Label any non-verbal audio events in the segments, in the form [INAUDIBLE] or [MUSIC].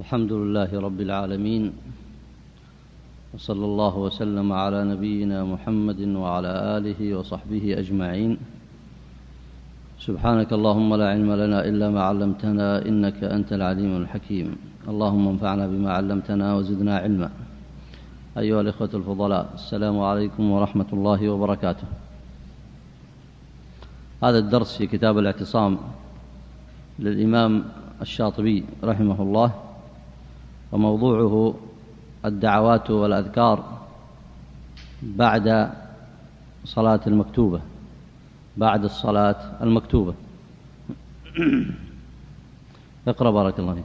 الحمد لله رب العالمين وصلى الله وسلم على نبينا محمد وعلى آله وصحبه أجمعين. سبحانك اللهم لا علم لنا إلا ما علمتنا إنك أنت العليم الحكيم. اللهم انفعنا بما علمتنا وزدنا علما. أيها الإخوة الفضلاء السلام عليكم ورحمة الله وبركاته. هذا الدرس في كتاب الاعتصام للإمام الشاطبي رحمه الله. وموضوعه الدعوات والأذكار بعد صلاة المكتوبة بعد الصلاة المكتوبة. اقرأ بارك الله فيك.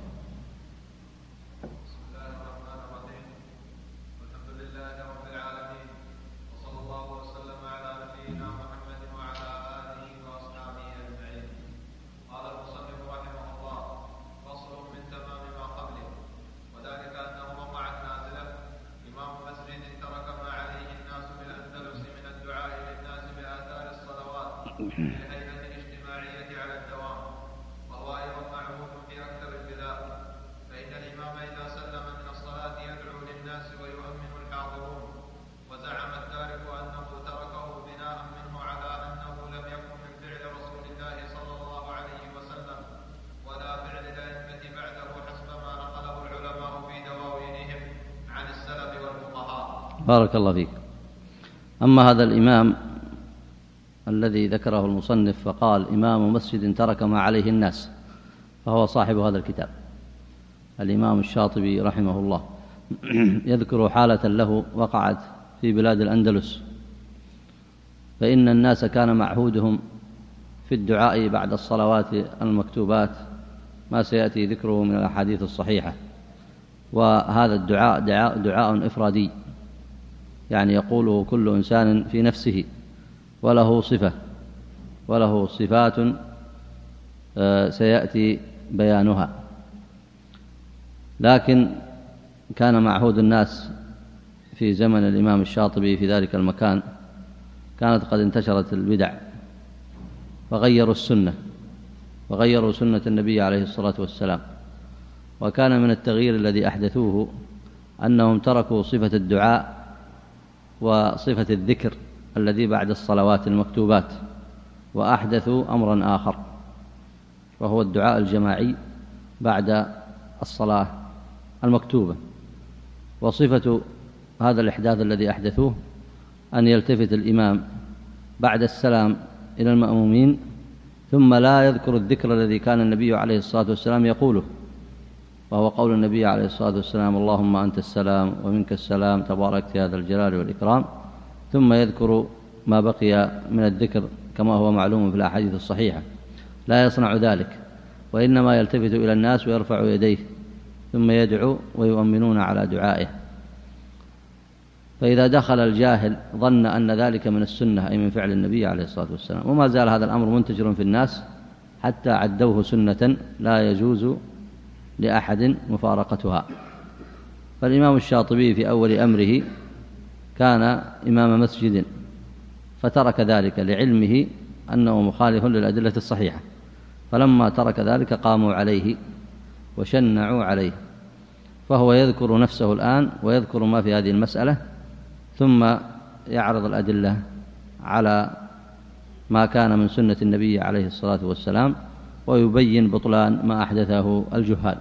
بارك الله فيك. أما هذا الإمام الذي ذكره المصنف فقال إمام مسجد ترك ما عليه الناس فهو صاحب هذا الكتاب. الإمام الشاطبي رحمه الله [CLEARS THROAT] يذكر حالة له وقعت في بلاد الأندلس. فإن الناس كان معهودهم في الدعاء بعد الصلوات المكتوبات ما سيأتي ذكره من الأحاديث الصحيحة. وهذا الدعاء دعاء, دعاء إفرادي. يعني يقوله كل إنسان في نفسه وله صفة وله صفات آه، سيأتي بيانها. لكن كان معهود الناس في زمن الإمام الشاطبي في ذلك المكان كانت قد انتشرت البدع فغيروا السنة وغيروا سنة النبي عليه الصلاة والسلام. وكان من التغيير الذي أحدثوه أنهم تركوا صفة الدعاء وصفة الذكر الذي بعد الصلوات المكتوبات وأحدثوا أمرا آخر وهو الدعاء الجماعي بعد الصلاة المكتوبة. وصفة هذا الإحداث الذي أحدثوه أن يلتفت الإمام بعد السلام إلى المأمومين ثم لا يذكر الذكر الذي كان النبي عليه الصلاة والسلام يقوله. وهو قول النبي عليه الصلاة والسلام اللهم أنت السلام ومنك السلام تباركت هذا الجلال والإكرام. ثم يذكر ما بقي من الذكر كما هو معلوم في الأحاديث الصحيحة. لا يصنع ذلك وإنما يلتفت إلى الناس ويرفع يديه ثم يدعو ويؤمنون على دعائه. فإذا دخل الجاهل ظن أن ذلك من السنة أي من فعل النبي عليه الصلاة والسلام. وما زال هذا الأمر منتشر في الناس حتى عدوه سنة لا يجوز لأحد مفارقتها. فالإمام الشاطبي في أول أمره كان إمام مسجد فترك ذلك لعلمه أنه مخالف للأدلة الصحيحة. فلما ترك ذلك قاموا عليه وشنعوا عليه. فهو يذكر نفسه الآن ويذكر ما في هذه المسألة ثم يعرض الأدلة على ما كان من سنة النبي عليه الصلاة والسلام ويبين بطلان ما أحدثه الجهال.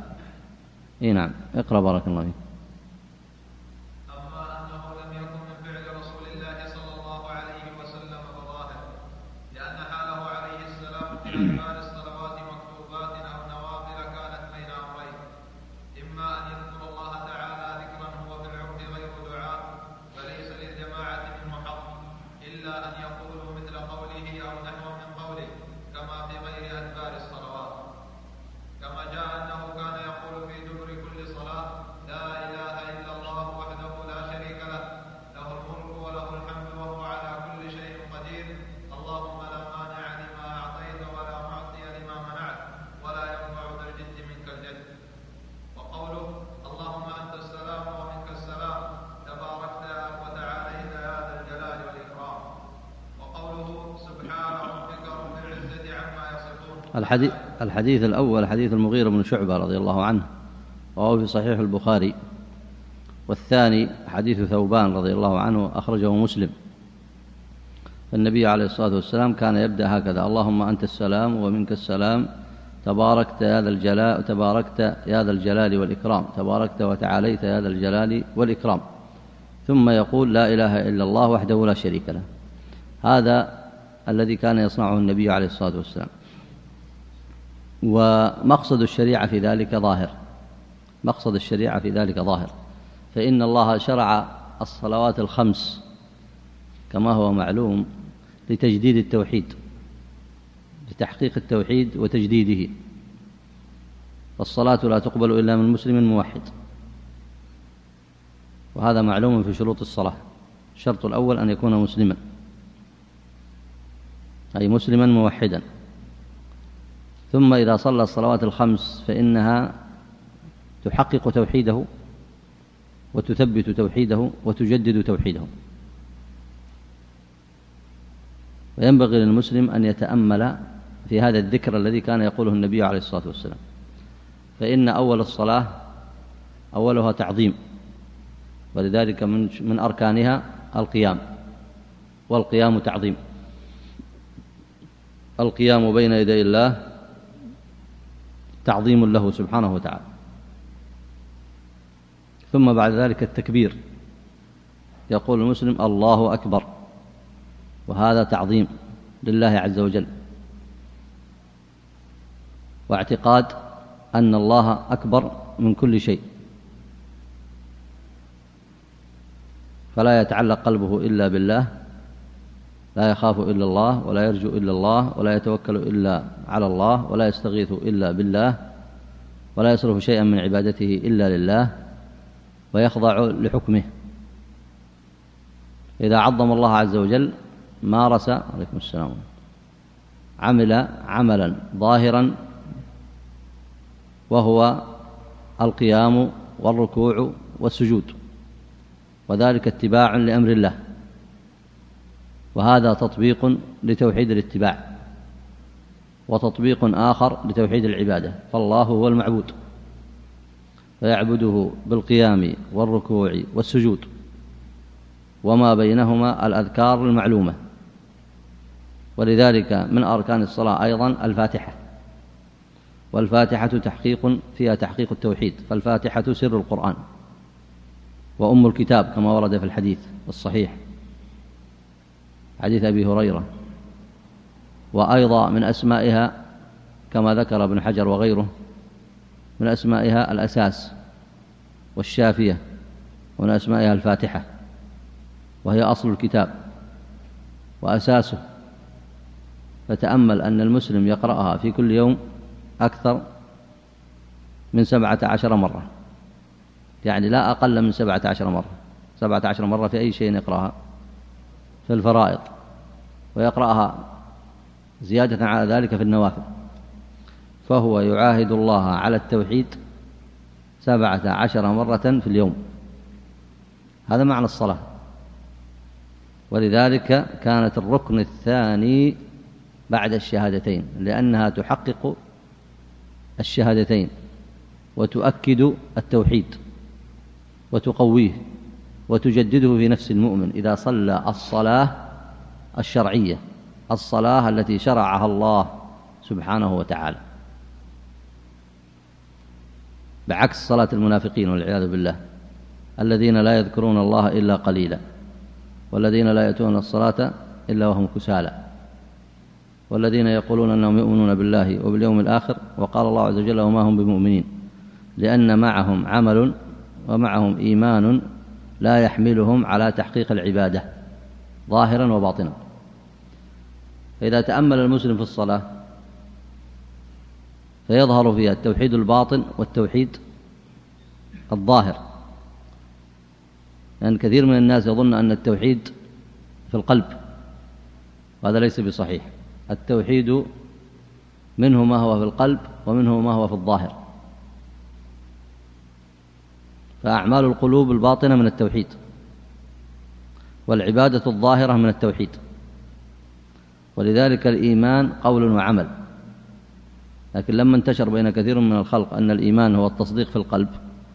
إي نعم اقرأ بارك الله فيك. الحديث, الحديث الأول حديث المغيرة بن شعبة رضي الله عنه وهو في صحيح البخاري. والثاني حديث ثوبان رضي الله عنه أخرجه مسلم. النبي عليه الصلاة والسلام كان يبدأ هكذا اللهم أنت السلام ومنك السلام تباركت يا ذا الجلال تباركت يا ذا الجلال والإكرام تباركت وتعاليت يا ذا الجلال والإكرام. ثم يقول لا إله إلا الله وحده لا شريك له. هذا الذي كان يصنعه النبي عليه الصلاة والسلام. ومقصد الشريعة في ذلك ظاهر. مقصد الشريعة في ذلك ظاهر. فإن الله شرع الصلوات الخمس كما هو معلوم لتجديد التوحيد لتحقيق التوحيد وتجديده. فالصلاة لا تقبل إلا من مسلم موحد. وهذا معلوم في شروط الصلاة. الشرط الأول أن يكون مسلما. أي مسلما موحدا. ثم إذا صلى الصلوات الخمس فإنها تحقق توحيده وتثبت توحيده وتجدد توحيده. وينبغي للمسلم أن يتأمل في هذا الذكر الذي كان يقوله النبي عليه الصلاة والسلام. فإن أول الصلاة أولها تعظيم ولذلك من من أركانها القيام والقيام تعظيم. القيام بين يدي الله تعظيم له سبحانه وتعالى. ثم بعد ذلك التكبير. يقول المسلم الله أكبر. وهذا تعظيم لله عز وجل. واعتقاد أن الله أكبر من كل شيء. فلا يتعلق قلبه إلا بالله. لا يخاف إلا الله ولا يرجو إلا الله ولا يتوكل إلا على الله ولا يستغيث إلا بالله ولا يصرف شيئا من عبادته إلا لله ويخضع لحكمه. إذا عظم الله عز وجل مارس عليكم السلام عمل عملا ظاهرا وهو القيام والركوع والسجود وذلك اتباع لأمر الله. وهذا تطبيق لتوحيد الاتباع وتطبيق آخر لتوحيد العبادة فالله هو المعبود فيعبده بالقيام والركوع والسجود وما بينهما الأذكار المعلومة ولذلك من أركان الصلاة أيضا الفاتحة والفاتحة تحقيق فيها تحقيق التوحيد فالفاتحة سر القرآن وأم الكتاب كما ورد في الحديث الصحيح. حديث أبي هريرة. وأيضا من أسمائها كما ذكر ابن حجر وغيره من أسمائها الأساس والشافية ومن أسمائها الفاتحة وهي أصل الكتاب وأساسه. فتأمل أن المسلم يقرأها في كل يوم أكثر من سبعة عشر مرة. يعني لا أقل من سبعة عشر مرة. سبعة عشر مرة في أي شيء يقرأها. في الفرائض ويقرأها زيادة على ذلك في النوافل. فهو يعاهد الله على التوحيد سبعة عشر مرة في اليوم. هذا معنى الصلاة. ولذلك كانت الركن الثاني بعد الشهادتين لأنها تحقق الشهادتين وتؤكد التوحيد وتقويه. وتجدده في نفس المؤمن إذا صلى الصلاة الشرعية الصلاة التي شرعها الله سبحانه وتعالى. بعكس صلاة المنافقين والعياذ بالله الذين لا يذكرون الله إلا قليلا والذين لا يأتون الصلاة إلا وهم كسالى والذين يقولون أنهم يؤمنون بالله وباليوم الآخر وقال الله عز وجل وما هم بمؤمنين لأن معهم عمل ومعهم إيمان لا يحملهم على تحقيق العبادة ظاهرا وباطنا. فإذا تأمل المسلم في الصلاة فيظهر فيها التوحيد الباطن والتوحيد الظاهر. لأن كثير من الناس يظن أن التوحيد في القلب وهذا ليس بصحيح. التوحيد منه ما هو في القلب ومنه ما هو في الظاهر. فأعمال القلوب الباطنة من التوحيد والعبادة الظاهرة من التوحيد ولذلك الإيمان قول وعمل لكن لما انتشر بين كثير من الخلق أن الإيمان هو التصديق في القلب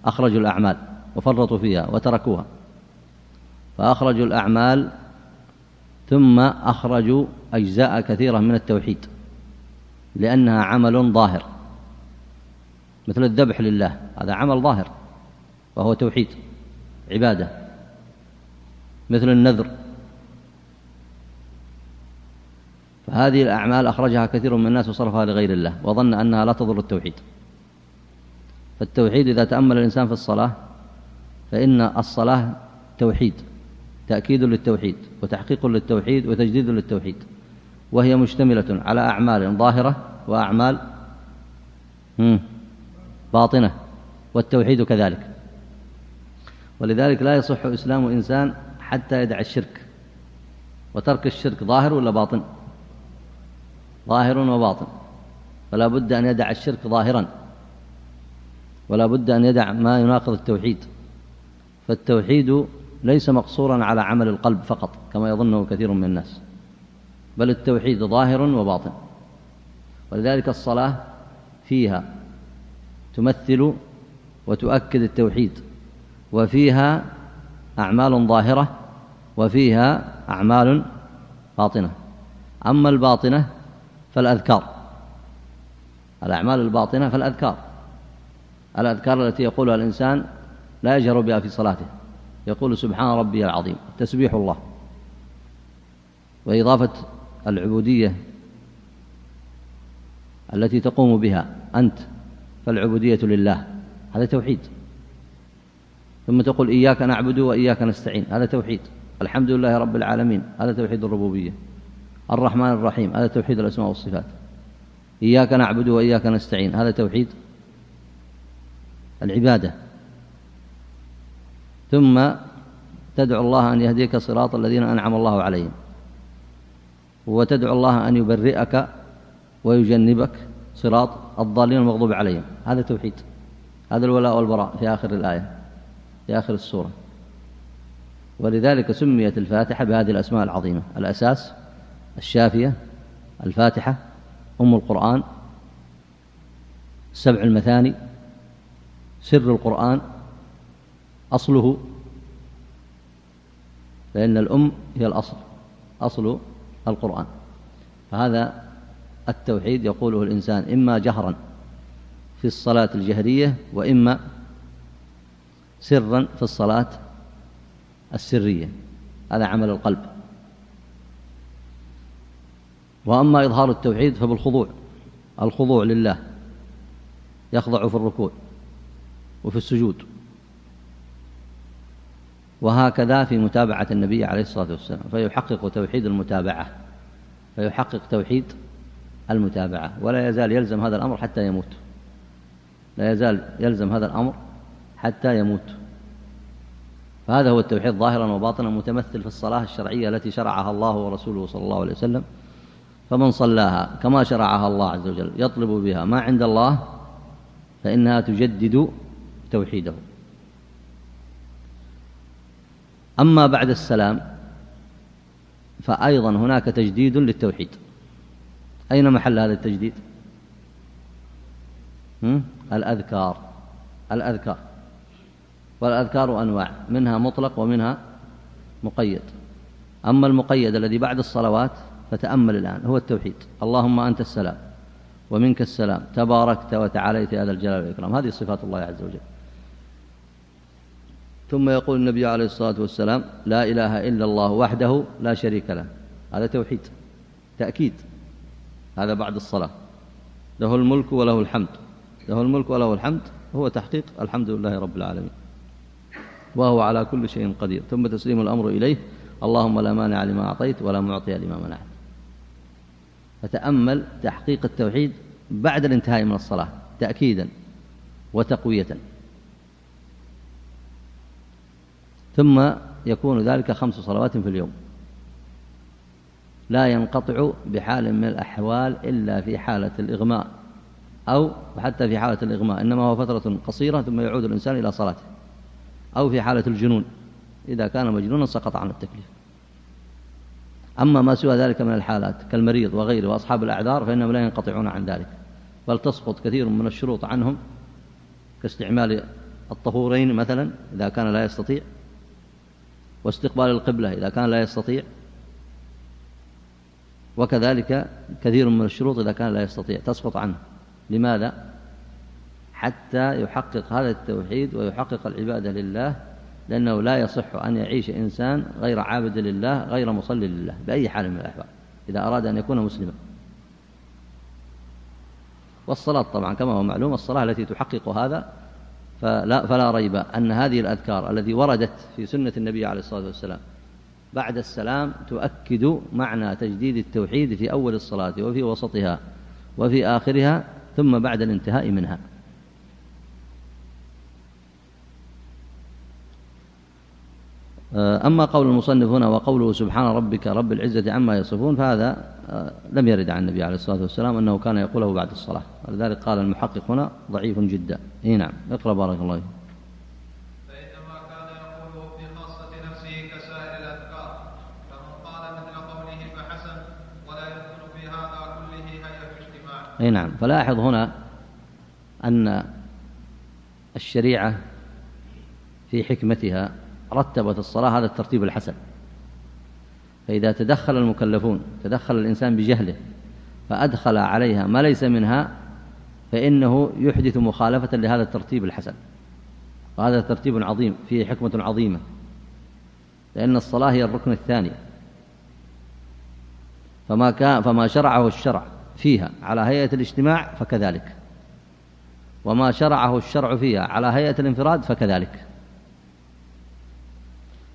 أخرجوا الأعمال وفرطوا فيها وتركوها فأخرجوا الأعمال ثم أخرجوا أجزاء كثيرة من التوحيد لأنها عمل ظاهر مثل الذبح لله هذا عمل ظاهر وهو توحيد عبادة مثل النذر. فهذه الأعمال أخرجها كثير من الناس وصرفها لغير الله وظن أنها لا تضر التوحيد. فالتوحيد إذا تأمل الإنسان في الصلاة فإن الصلاة توحيد تأكيد للتوحيد وتحقيق للتوحيد وتجديد للتوحيد. وهي مشتملة على أعمال ظاهرة وأعمال باطنة والتوحيد كذلك. ولذلك لا يصح إسلام إنسان حتى يدع الشرك. وترك الشرك ظاهر ولا باطن؟ ظاهر وباطن. فلا بد أن يدع الشرك ظاهرا. ولا بد أن يدع ما يناقض التوحيد. فالتوحيد ليس مقصورا على عمل القلب فقط كما يظنه كثير من الناس. بل التوحيد ظاهر وباطن. ولذلك الصلاة فيها تمثل وتؤكد التوحيد. وفيها أعمال ظاهرة وفيها أعمال باطنة. أما الباطنة فالأذكار. الأعمال الباطنة فالأذكار. الأذكار التي يقولها الإنسان لا يجهر بها في صلاته. يقول سبحان ربي العظيم تسبيح الله. وإضافة العبودية التي تقوم بها أنت فالعبودية لله. هذا توحيد. ثم تقول إياك نعبد وإياك نستعين. هذا توحيد. الحمد لله رب العالمين. هذا توحيد الربوبية. الرحمن الرحيم. هذا توحيد الأسماء والصفات. إياك نعبد وإياك نستعين. هذا توحيد العبادة. ثم تدعو الله أن يهديك صراط الذين أنعم الله عليهم. وتدعو الله أن يبرئك ويجنبك صراط الضالين المغضوب عليهم. هذا توحيد. هذا الولاء والبراء في آخر الآية. في آخر السورة. ولذلك سميت الفاتحة بهذه الأسماء العظيمة. الأساس الشافية الفاتحة أم القرآن سبع المثاني سر القرآن أصله لأن الأم هي الأصل أصل القرآن. فهذا التوحيد يقوله الإنسان إما جهرا في الصلاة الجهرية وإما سرا في الصلاة السرية. هذا عمل القلب. وأما إظهار التوحيد فبالخضوع الخضوع لله يخضع في الركوع وفي السجود. وهكذا في متابعة النبي عليه الصلاة والسلام فيحقق توحيد المتابعة فيحقق توحيد المتابعة. ولا يزال يلزم هذا الأمر حتى يموت. لا يزال يلزم هذا الأمر حتى يموت. فهذا هو التوحيد ظاهرا وباطنا متمثل في الصلاة الشرعية التي شرعها الله ورسوله صلى الله عليه وسلم. فمن صلاها كما شرعها الله عز وجل يطلب بها ما عند الله فإنها تجدد توحيده. أما بعد السلام فأيضا هناك تجديد للتوحيد. أين محل هذا التجديد؟ الأذكار. الأذكار. والأذكار أنواع منها مطلق ومنها مقيد. أما المقيد الذي بعد الصلوات فتأمل الآن هو التوحيد. اللهم أنت السلام ومنك السلام تباركت وتعاليت هذا الجلال والإكرام. هذه صفات الله عز وجل. ثم يقول النبي عليه الصلاة والسلام لا إله إلا الله وحده لا شريك له. هذا توحيد تأكيد. هذا بعد الصلاة. له الملك وله الحمد. له الملك وله الحمد هو تحقيق الحمد لله رب العالمين. وهو على كل شيء قدير. ثم تسليم الأمر إليه. اللهم لا مانع لما أعطيت ولا معطي لما منعت. فتأمل تحقيق التوحيد بعد الانتهاء من الصلاة تأكيدا وتقوية. ثم يكون ذلك خمس صلوات في اليوم. لا ينقطع بحال من الأحوال إلا في حالة الإغماء أو حتى في حالة الإغماء. إنما هو فترة قصيرة ثم يعود الإنسان إلى صلاته. أو في حالة الجنون. إذا كان مجنونا سقط عن التكليف. أما ما سوى ذلك من الحالات كالمريض وغيره وأصحاب الأعذار فإنهم لا ينقطعون عن ذلك. بل تسقط كثير من الشروط عنهم كاستعمال الطهورين مثلا إذا كان لا يستطيع واستقبال القبلة إذا كان لا يستطيع وكذلك كثير من الشروط إذا كان لا يستطيع. تسقط عنه. لماذا؟ حتى يحقق هذا التوحيد ويحقق العبادة لله لأنه لا يصح أن يعيش إنسان غير عابد لله غير مصلي لله بأي حال من الأحوال إذا أراد أن يكون مسلما. والصلاة طبعا كما هو معلوم الصلاة التي تحقق هذا فلا, فلا ريب أن هذه الأذكار التي وردت في سنة النبي عليه الصلاة والسلام بعد السلام تؤكد معنى تجديد التوحيد في أول الصلاة وفي وسطها وفي آخرها ثم بعد الانتهاء منها. أما قول المصنف هنا وقوله سبحان ربك رب العزة عما يصفون فهذا آه، لم يرد عن النبي عليه الصلاة والسلام أنه كان يقوله بعد الصلاة. ولذلك قال المحقق هنا ضعيف جدا. إيه نعم اقرأ بارك الله فيك. فإنما كان يقوله في خاصة نفسه كسائر الأذكار فمن قال مثل قوله فحسن ولا يدخل في هذا كله هيئة اجتماع. أي نعم فلاحظ هنا أن الشريعة في حكمتها رتبت الصلاة هذا الترتيب الحسن. فإذا تدخل المكلفون تدخل الإنسان بجهله فأدخل عليها ما ليس منها فإنه يحدث مخالفة لهذا الترتيب الحسن. وهذا ترتيب عظيم فيه حكمة عظيمة. لأن الصلاة هي الركن الثاني. فما, كان فما شرعه الشرع فيها على هيئة الاجتماع فكذلك. وما شرعه الشرع فيها على هيئة الانفراد فكذلك.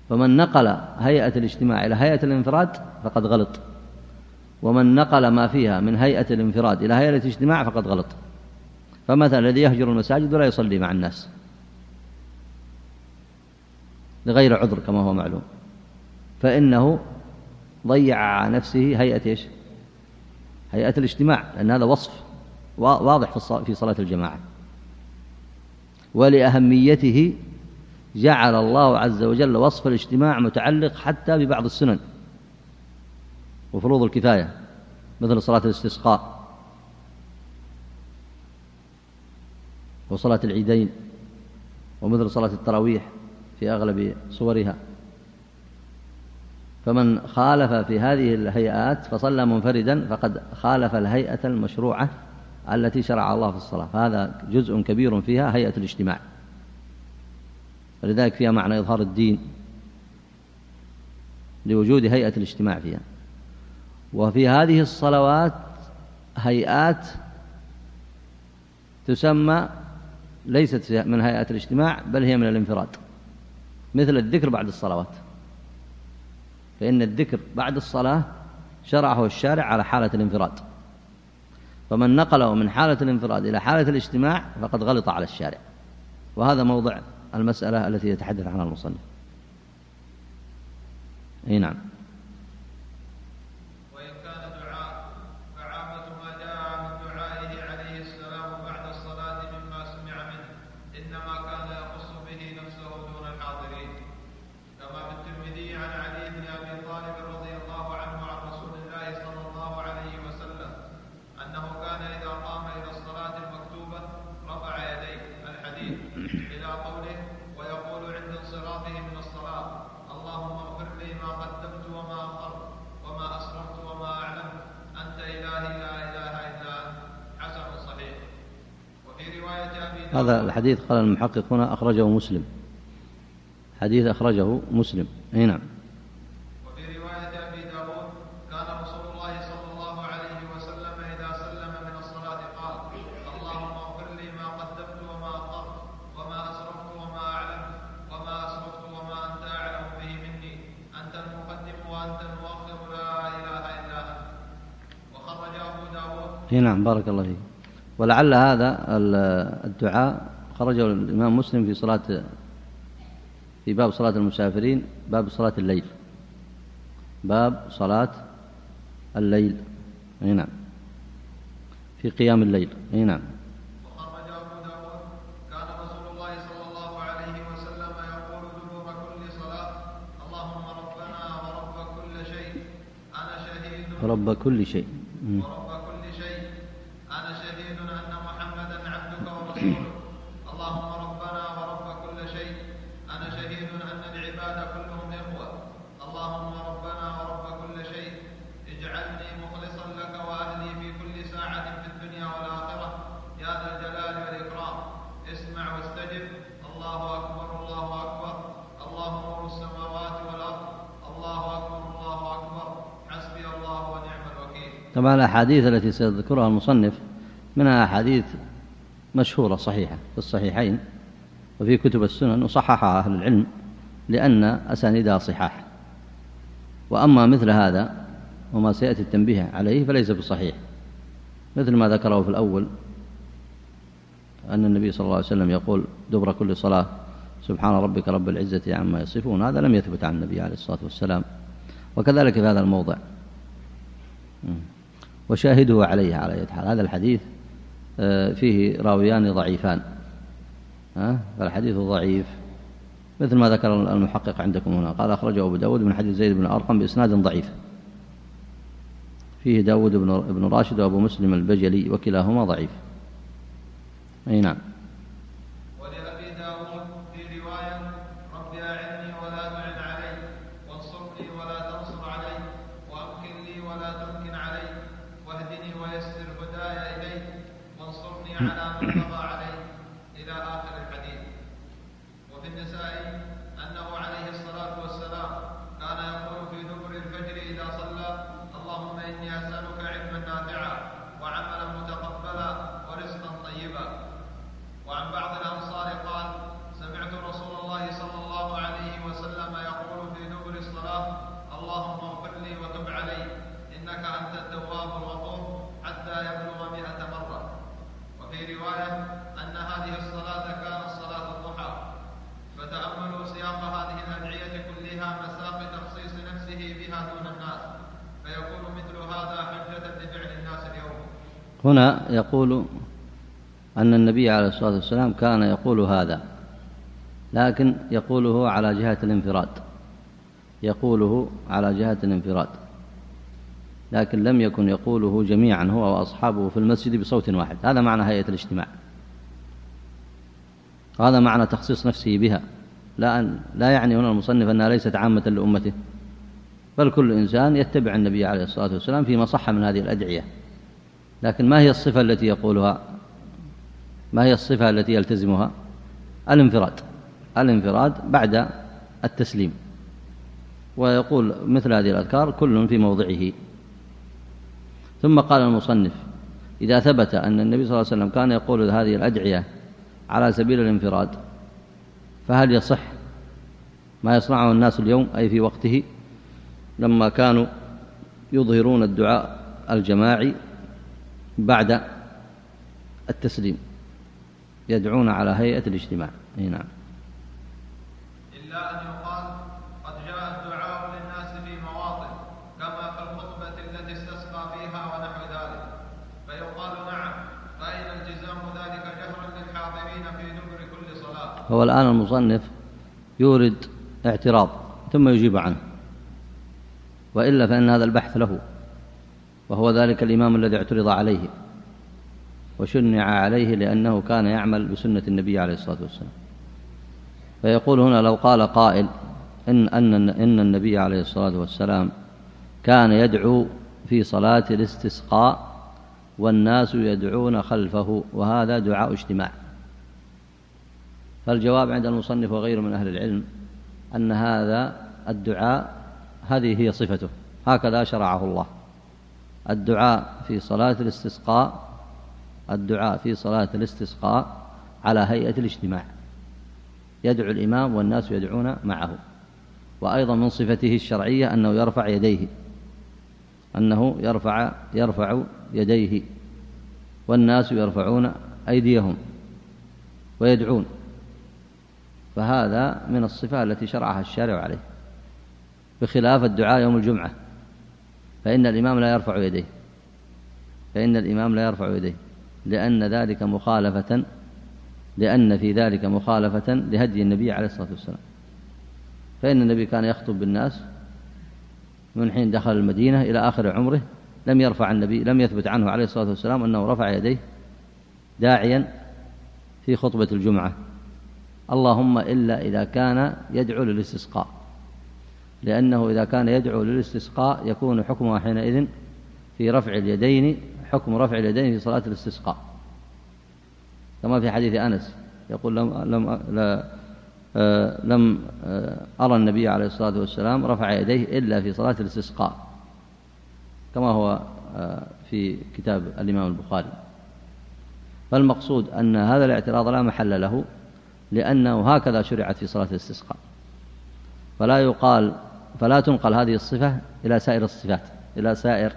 فمن نقل هيئة الاجتماع إلى هيئة الانفراد فقد غلط. ومن نقل ما فيها من هيئة الانفراد إلى هيئة الاجتماع فقد غلط. فمثلا الذي يهجر المساجد ولا يصلي مع الناس. لغير عذر كما هو معلوم. فإنه ضيع نفسه هيئة إيش؟ هيئة الاجتماع لأن هذا وصف واضح في صلاة الجماعة. ولأهميته جعل الله عز وجل وصف الاجتماع متعلق حتى ببعض السنن وفروض الكفاية مثل صلاة الاستسقاء وصلاة العيدين ومثل صلاة التراويح في أغلب صورها. فمن خالف في هذه الهيئات فصلى منفردا فقد خالف الهيئة المشروعة التي شرع الله في الصلاة. فهذا جزء كبير فيها هيئة الاجتماع. ولذلك فيها معنى إظهار الدين لوجود هيئة الاجتماع فيها. وفي هذه الصلوات هيئات تسمى ليست من هيئة الاجتماع بل هي من الانفراد مثل الذكر بعد الصلوات. فإن الذكر بعد الصلاة شرعه الشارع على حالة الانفراد. فمن نقله من حالة الانفراد إلى حالة الاجتماع فقد غلط على الشارع. وهذا موضع المسألة التي يتحدث عنها المصنف. أي نعم. هذا الحديث قال المحقق هنا أخرجه مسلم. حديث أخرجه مسلم. أي نعم. وفي رواية أبي داود كان رسول الله صلى الله عليه وسلم إذا سلم من الصلاة قال اللهم اغفر لي ما قدمت وما أخرت وما أسرفت وما أعلمت وما أسرفت وما أنت أعلم به مني. أنت المقدم وأنت المؤخر لا إله إلا أنت. وخرج أبو داود. نعم بارك الله فيك. ولعل هذا الدعاء خرجه الإمام مسلم في صلاة في باب صلاة المسافرين باب صلاة الليل. باب صلاة الليل. أي نعم. في قيام الليل. أي نعم. وخرج أبو داود كان طبعا الأحاديث التي سيذكرها المصنف منها أحاديث مشهورة صحيحة في الصحيحين وفي كتب السنن وصححها أهل العلم لأن أسانيدها صحاح. وأما مثل هذا وما سيأتي التنبيه عليه فليس بصحيح. مثل ما ذكره في الأول أن النبي صلى الله عليه وسلم يقول دبر كل صلاة سبحان ربك رب العزة عما يصفون. هذا لم يثبت عن النبي عليه الصلاة والسلام. وكذلك في هذا الموضع. وشاهده عليه على يد حال. هذا الحديث آه، فيه راويان ضعيفان. فالحديث ضعيف. مثل ما ذكر المحقق عندكم هنا. قال أخرجه أبو داود من حديث زيد بن أرقم بإسناد ضعيف. فيه داود بن راشد وأبو مسلم البجلي وكلاهما ضعيف. أي نعم. على هنا يقول أن النبي عليه الصلاة والسلام كان يقول هذا لكن يقوله على جهة الانفراد يقوله على جهة الانفراد لكن لم يكن يقوله جميعا هو وأصحابه في المسجد بصوت واحد هذا معنى هيئة الاجتماع هذا معنى تخصيص نفسه بها لا, أن لا يعني هنا المصنف أنها ليست عامة لأمته بل كل إنسان يتبع النبي عليه الصلاة والسلام فيما صح من هذه الأدعية. لكن ما هي الصفة التي يقولها؟ ما هي الصفة التي يلتزمها؟ الانفراد. الانفراد بعد التسليم. ويقول مثل هذه الأذكار كل في موضعه. ثم قال المصنف إذا ثبت أن النبي صلى الله عليه وسلم كان يقول هذه الأدعية على سبيل الانفراد فهل يصح ما يصنعه الناس اليوم؟ أي في وقته؟ لما كانوا يظهرون الدعاء الجماعي بعد التسليم يدعون على هيئة الاجتماع. نعم. إلا أن يقال قد جاء الدعاء للناس في مواطن كما في الخطبة التي استسقى فيها ونحو ذلك. فيقال نعم فأين التزام ذلك جهرا للحاضرين في دبر كل صلاة. هو الآن المصنف يورد اعتراض ثم يجيب عنه وإلا فإن هذا البحث له. وهو ذلك الإمام الذي اعترض عليه وشنع عليه لأنه كان يعمل بسنة النبي عليه الصلاة والسلام. فيقول هنا لو قال قائل إن, أن, إن النبي عليه الصلاة والسلام كان يدعو في صلاة الاستسقاء والناس يدعون خلفه وهذا دعاء اجتماع. فالجواب عند المصنف وغيره من أهل العلم أن هذا الدعاء هذه هي صفته. هكذا شرعه الله. الدعاء في صلاة الاستسقاء الدعاء في صلاة الاستسقاء على هيئة الاجتماع. يدعو الإمام والناس يدعون معه. وأيضا من صفته الشرعية أنه يرفع يديه أنه يرفع يرفع يديه. والناس يرفعون أيديهم ويدعون. فهذا من الصفة التي شرعها الشارع عليه بخلاف الدعاء يوم الجمعة. فإن الإمام لا يرفع يديه. فإن الإمام لا يرفع يديه. لأن ذلك مخالفة لأن في ذلك مخالفة لهدي النبي عليه الصلاة والسلام. فإن النبي كان يخطب بالناس من حين دخل المدينة إلى آخر عمره لم يرفع النبي لم يثبت عنه عليه الصلاة والسلام أنه رفع يديه داعيا في خطبة الجمعة. اللهم إلا إذا كان يدعو للاستسقاء. لأنه إذا كان يدعو للاستسقاء يكون حكمها حينئذ في رفع اليدين حكم رفع اليدين في صلاة الاستسقاء. كما في حديث أنس يقول لم, لم, آه لم آه أرى النبي عليه الصلاة والسلام رفع يديه إلا في صلاة الاستسقاء كما هو آه، في كتاب الإمام البخاري. فالمقصود أن هذا الاعتراض لا محل له لأنه هكذا شرعت في صلاة الاستسقاء. فلا يقال فلا تنقل هذه الصفة إلى سائر الصفات إلى سائر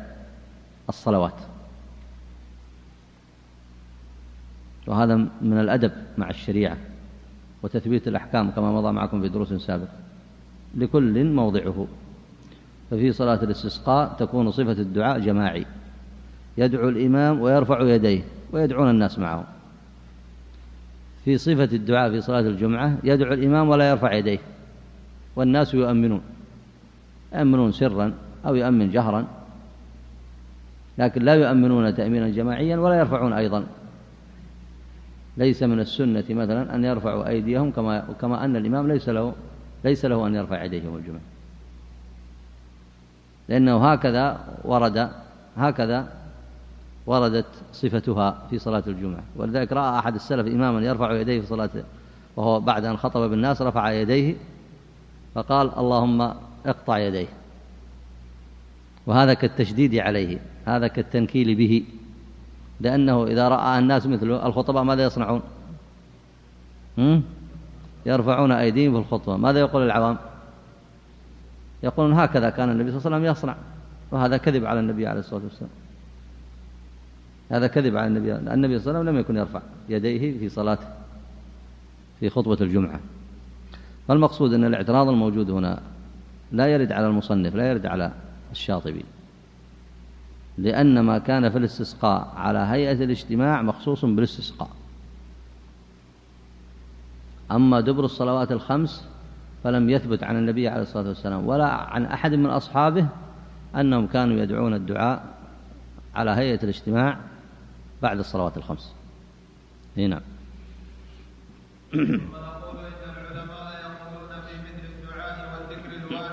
الصلوات. وهذا من الأدب مع الشريعة وتثبيت الأحكام كما مضى معكم في دروس سابقة لكل موضعه. ففي صلاة الاستسقاء تكون صفة الدعاء جماعي. يدعو الإمام ويرفع يديه ويدعون الناس معه. في صفة الدعاء في صلاة الجمعة يدعو الإمام ولا يرفع يديه والناس يؤمنون. يأمنون سرا أو يؤمن جهرا لكن لا يؤمنون تأمينا جماعيا ولا يرفعون أيضا. ليس من السنة مثلا أن يرفعوا أيديهم كما كما أن الإمام ليس له ليس له أن يرفع يديه الجمعة لأنه هكذا ورد هكذا وردت صفتها في صلاة الجمعة. ولذلك رأى أحد السلف إماما يرفع يديه في صلاة وهو بعد أن خطب بالناس رفع يديه فقال اللهم اقطع يديه. وهذا كالتشديد عليه هذا كالتنكيل به. لأنه إذا رأى الناس مثله الخطباء ماذا يصنعون؟ يرفعون أيديهم في الخطبة. ماذا يقول العوام؟ يقولون هكذا كان النبي صلى الله عليه وسلم يصنع. وهذا كذب على النبي عليه الصلاة والسلام. هذا كذب على النبي النبي صلى الله عليه وسلم لم يكن يرفع يديه في صلاته في خطبة الجمعة. فالمقصود أن الاعتراض الموجود هنا لا يرد على المصنف لا يرد على الشاطبي. لأن ما كان في الاستسقاء على هيئة الاجتماع مخصوص بالاستسقاء. أما دبر الصلوات الخمس فلم يثبت عن النبي عليه الصلاة والسلام ولا عن أحد من أصحابه أنهم كانوا يدعون الدعاء على هيئة الاجتماع بعد الصلوات الخمس. هنا. [CLEARS THROAT]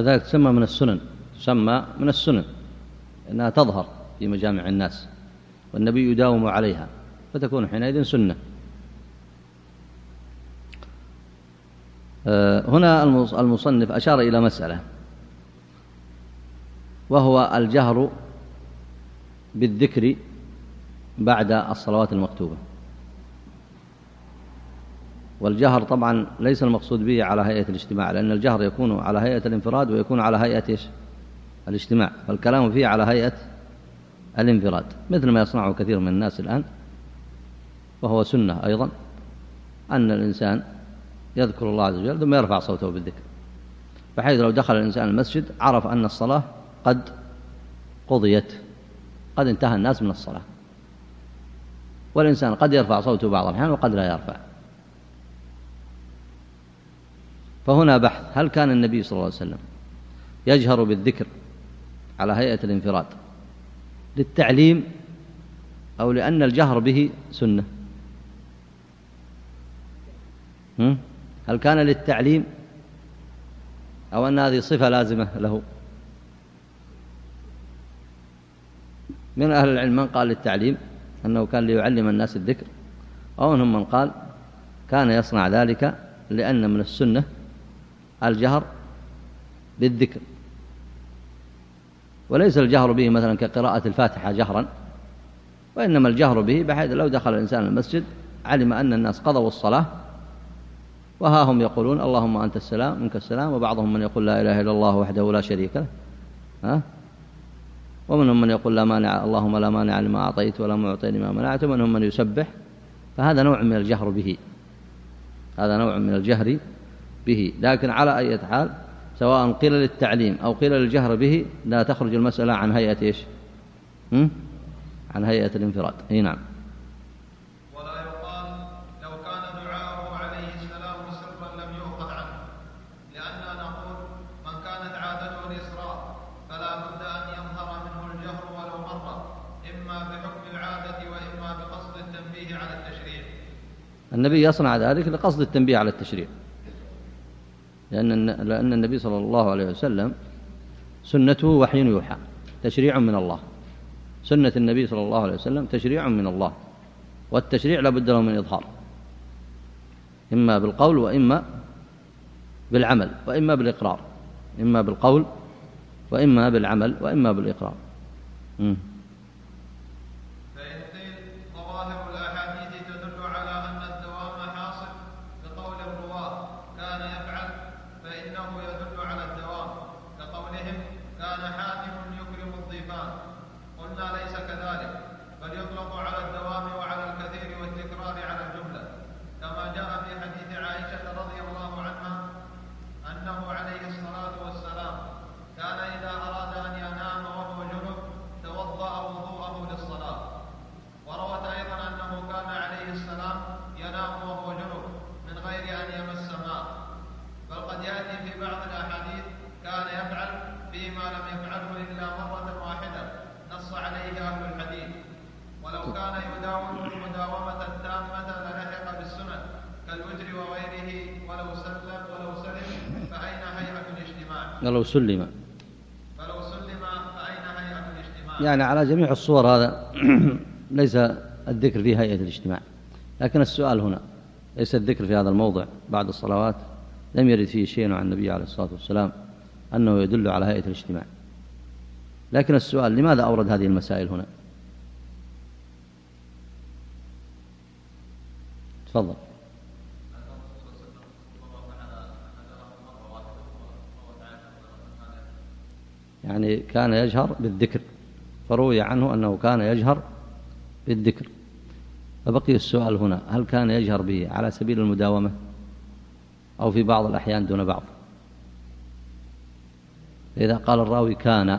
ولذلك تسمى من السنن تسمى من السنن أنها تظهر في مجامع الناس والنبي يداوم عليها فتكون حينئذ سنة. آه، هنا المصنف أشار إلى مسألة وهو الجهر بالذكر بعد الصلوات المكتوبة. والجهر طبعا ليس المقصود به على هيئة الاجتماع لأن الجهر يكون على هيئة الانفراد ويكون على هيئة إيش؟ الاجتماع فالكلام فيه على هيئة الانفراد مثل ما يصنعه كثير من الناس الآن وهو سنة أيضا أن الإنسان يذكر الله عز وجل ثم يرفع صوته بالذكر بحيث لو دخل الإنسان المسجد عرف أن الصلاة قد قضيت قد انتهى الناس من الصلاة والإنسان قد يرفع صوته بعض الأحيان وقد لا يرفع فهنا بحث. هل كان النبي صلى الله عليه وسلم يجهر بالذكر على هيئة الانفراد للتعليم أو لأن الجهر به سنة؟ هل كان للتعليم أو أن هذه صفة لازمة له؟ من أهل العلم من قال للتعليم أنه كان ليعلم الناس الذكر أو من قال كان يصنع ذلك لأن من السنة الجهر بالذكر. وليس الجهر به مثلا كقراءة الفاتحة جهرا وإنما الجهر به بحيث لو دخل الإنسان المسجد علم أن الناس قضوا الصلاة وها هم يقولون اللهم أنت السلام منك السلام وبعضهم من يقول لا إله إلا الله وحده لا شريك له. ها؟ ومنهم من يقول لا مانع اللهم لا مانع لما أعطيت ولا معطي لما منعت ومنهم من يسبح. فهذا نوع من الجهر به. هذا نوع من الجهر به لكن على أي حال سواء قيل للتعليم أو قيل للجهر به لا تخرج المسألة عن هيئة إيش؟ عن هيئة الانفراد. أي نعم. ولا يقال لو كان عليه السلام سرا لم يؤخذ عنه. لأننا نقول من كانت عادته الإسراء فلا بد أن يظهر منه الجهر ولو مرة إما بحكم العادة وإما بقصد التنبيه على التشريع. النبي يصنع ذلك لقصد التنبيه على التشريع. لأن لأن النبي صلى الله عليه وسلم سنته وحي يوحى تشريع من الله. سنة النبي صلى الله عليه وسلم تشريع من الله والتشريع لا بد له من إظهار. إما بالقول وإما بالعمل وإما بالإقرار. إما بالقول وإما بالعمل وإما بالإقرار. سلم فلو سلم فأين هيئة الاجتماع يعني على جميع الصور هذا [CLEARS THROAT] ليس الذكر في هيئة الاجتماع. لكن السؤال هنا ليس الذكر في هذا الموضع. بعد الصلوات لم يرد فيه شيء عن النبي عليه الصلاة والسلام أنه يدل على هيئة الاجتماع. لكن السؤال لماذا أورد هذه المسائل هنا؟ تفضل. يعني كان يجهر بالذكر فروي عنه أنه كان يجهر بالذكر. فبقي السؤال هنا هل كان يجهر به على سبيل المداومة أو في بعض الأحيان دون بعض؟ إذا قال الراوي كان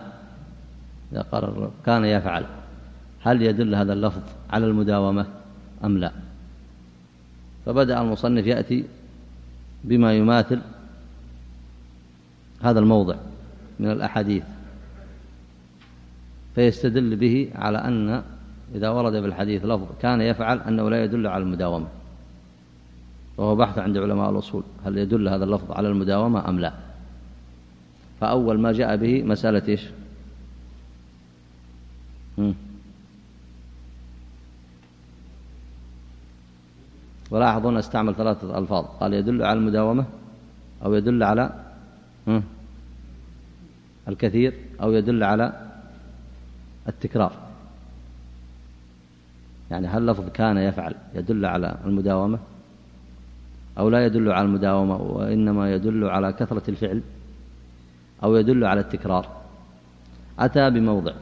إذا قال كان يفعل هل يدل هذا اللفظ على المداومة أم لا؟ فبدأ المصنف يأتي بما يماثل هذا الموضع من الأحاديث. فيستدل به على أن إذا ورد بالحديث لفظ كان يفعل أنه لا يدل على المداومة. وهو بحث عند علماء الأصول هل يدل هذا اللفظ على المداومة أم لا؟ فأول ما جاء به مسألة إيش؟ ولاحظوا أن استعمل ثلاثة ألفاظ. قال يدل على المداومة أو يدل على الكثير أو يدل على التكرار. يعني هل لفظ كان يفعل يدل على المداومة أو لا يدل على المداومة وإنما يدل على كثرة الفعل أو يدل على التكرار؟ أتى بموضع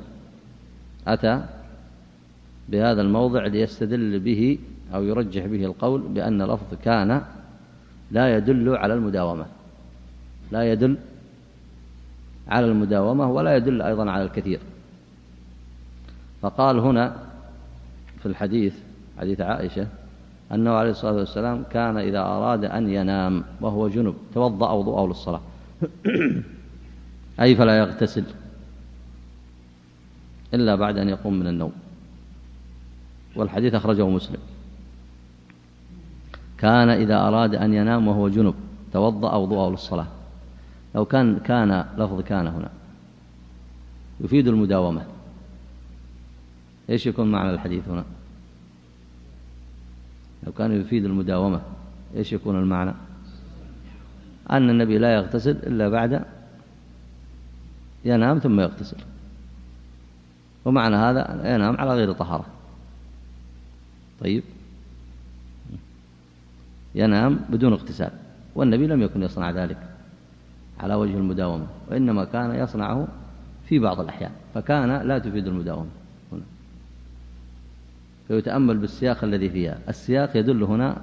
أتى بهذا الموضع ليستدل به أو يرجح به القول بأن لفظ كان لا يدل على المداومة لا يدل على المداومة ولا يدل أيضا على الكثير. فقال هنا في الحديث حديث عائشة أنه عليه الصلاة والسلام كان إذا أراد أن ينام وهو جنب توضأ وضوءه للصلاة. أي فلا يغتسل إلا بعد أن يقوم من النوم. والحديث أخرجه مسلم. كان إذا أراد أن ينام وهو جنب توضأ وضوءه للصلاة. لو كان كان لفظ كان هنا. يفيد المداومة. إيش يكون معنى الحديث هنا؟ لو كان يفيد المداومة إيش يكون المعنى؟ أن النبي لا يغتسل إلا بعد ينام ثم يغتسل. ومعنى هذا ينام على غير طهارة. طيب. ينام بدون اغتسال. والنبي لم يكن يصنع ذلك على وجه المداومة وإنما كان يصنعه في بعض الأحيان فكان لا تفيد المداومة. فيتأمل بالسياق الذي فيها. السياق يدل هنا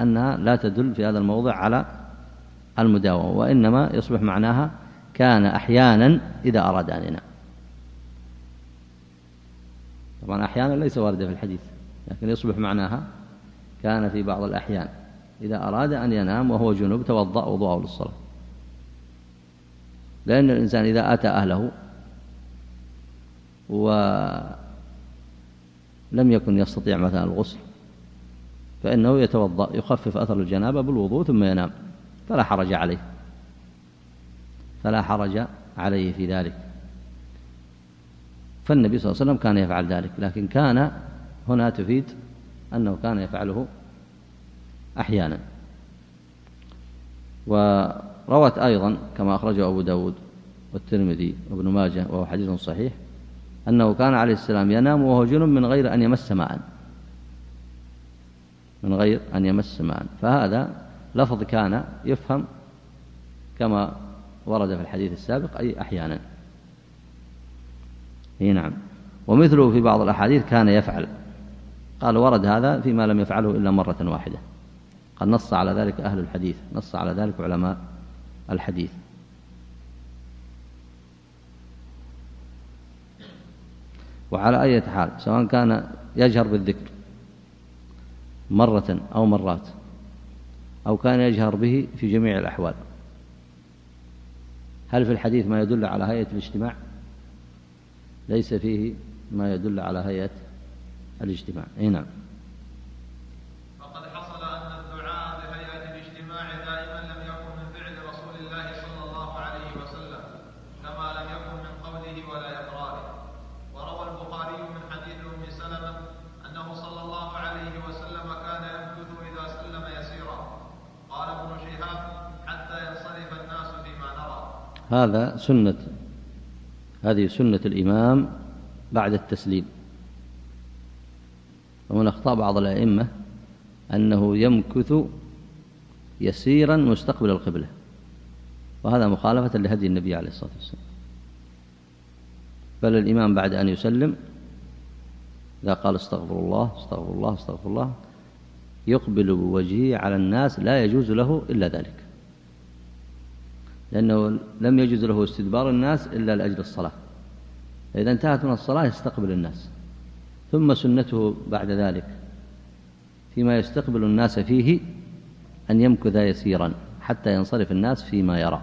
أنها لا تدل في هذا الموضع على المداومة وإنما يصبح معناها كان أحيانا إذا أراد أن ينام طبعا أحيانا ليس واردة في الحديث لكن يصبح معناها كان في بعض الأحيان إذا أراد أن ينام وهو جنوب توضأ وضوءه للصلاة. لأن الإنسان إذا أتى أهله و لم يكن يستطيع مثلا الغسل فإنه يتوضأ يخفف أثر الجنابة بالوضوء ثم ينام فلا حرج عليه. فلا حرج عليه في ذلك. فالنبي صلى الله عليه وسلم كان يفعل ذلك لكن كان هنا تفيد أنه كان يفعله أحيانا. وروت أيضا كما أخرجه أبو داود والترمذي وابن ماجه وهو حديث صحيح أنه كان عليه السلام ينام وهو جنب من غير أن يمس ماء. من غير أن يمس ماء. فهذا لفظ كان يفهم كما ورد في الحديث السابق أي أحيانا. إي نعم. ومثله في بعض الأحاديث كان يفعل. قال ورد هذا فيما لم يفعله إلا مرة واحدة. قد نص على ذلك أهل الحديث نص على ذلك علماء الحديث. وعلى أي حال سواء كان يجهر بالذكر مرة أو مرات أو كان يجهر به في جميع الأحوال. هل في الحديث ما يدل على هيئة الاجتماع؟ ليس فيه ما يدل على هيئة الاجتماع. نعم فقد حصل أن الدعاء بهيئة الاجتماع دائما لم يكن من فعل رسول الله صلى الله عليه وسلم كما لم يكن من قوله ولا إقراره وروى البخاري من حديث أم سلمة أنه صلى الله عليه وسلم كان يمكث إذا سلم يسيرا قال ابن شهاب حتى ينصرف الناس فيما نرى هذا سنة هذه سنة الإمام بعد التسليم. ومن أخطاء بعض الأئمة أنه يمكث يسيرا مستقبل القبلة وهذا مخالفة لهدي النبي عليه الصلاة والسلام. بل الإمام بعد أن يسلم إذا قال استغفر الله استغفر الله استغفر الله يقبل بوجهه على الناس لا يجوز له إلا ذلك. لأنه لم يجوز له استدبار الناس إلا لأجل الصلاة. إذا انتهت من الصلاة يستقبل الناس. ثم سنته بعد ذلك فيما يستقبل الناس فيه أن يمكث يسيرا حتى ينصرف الناس فيما يرى.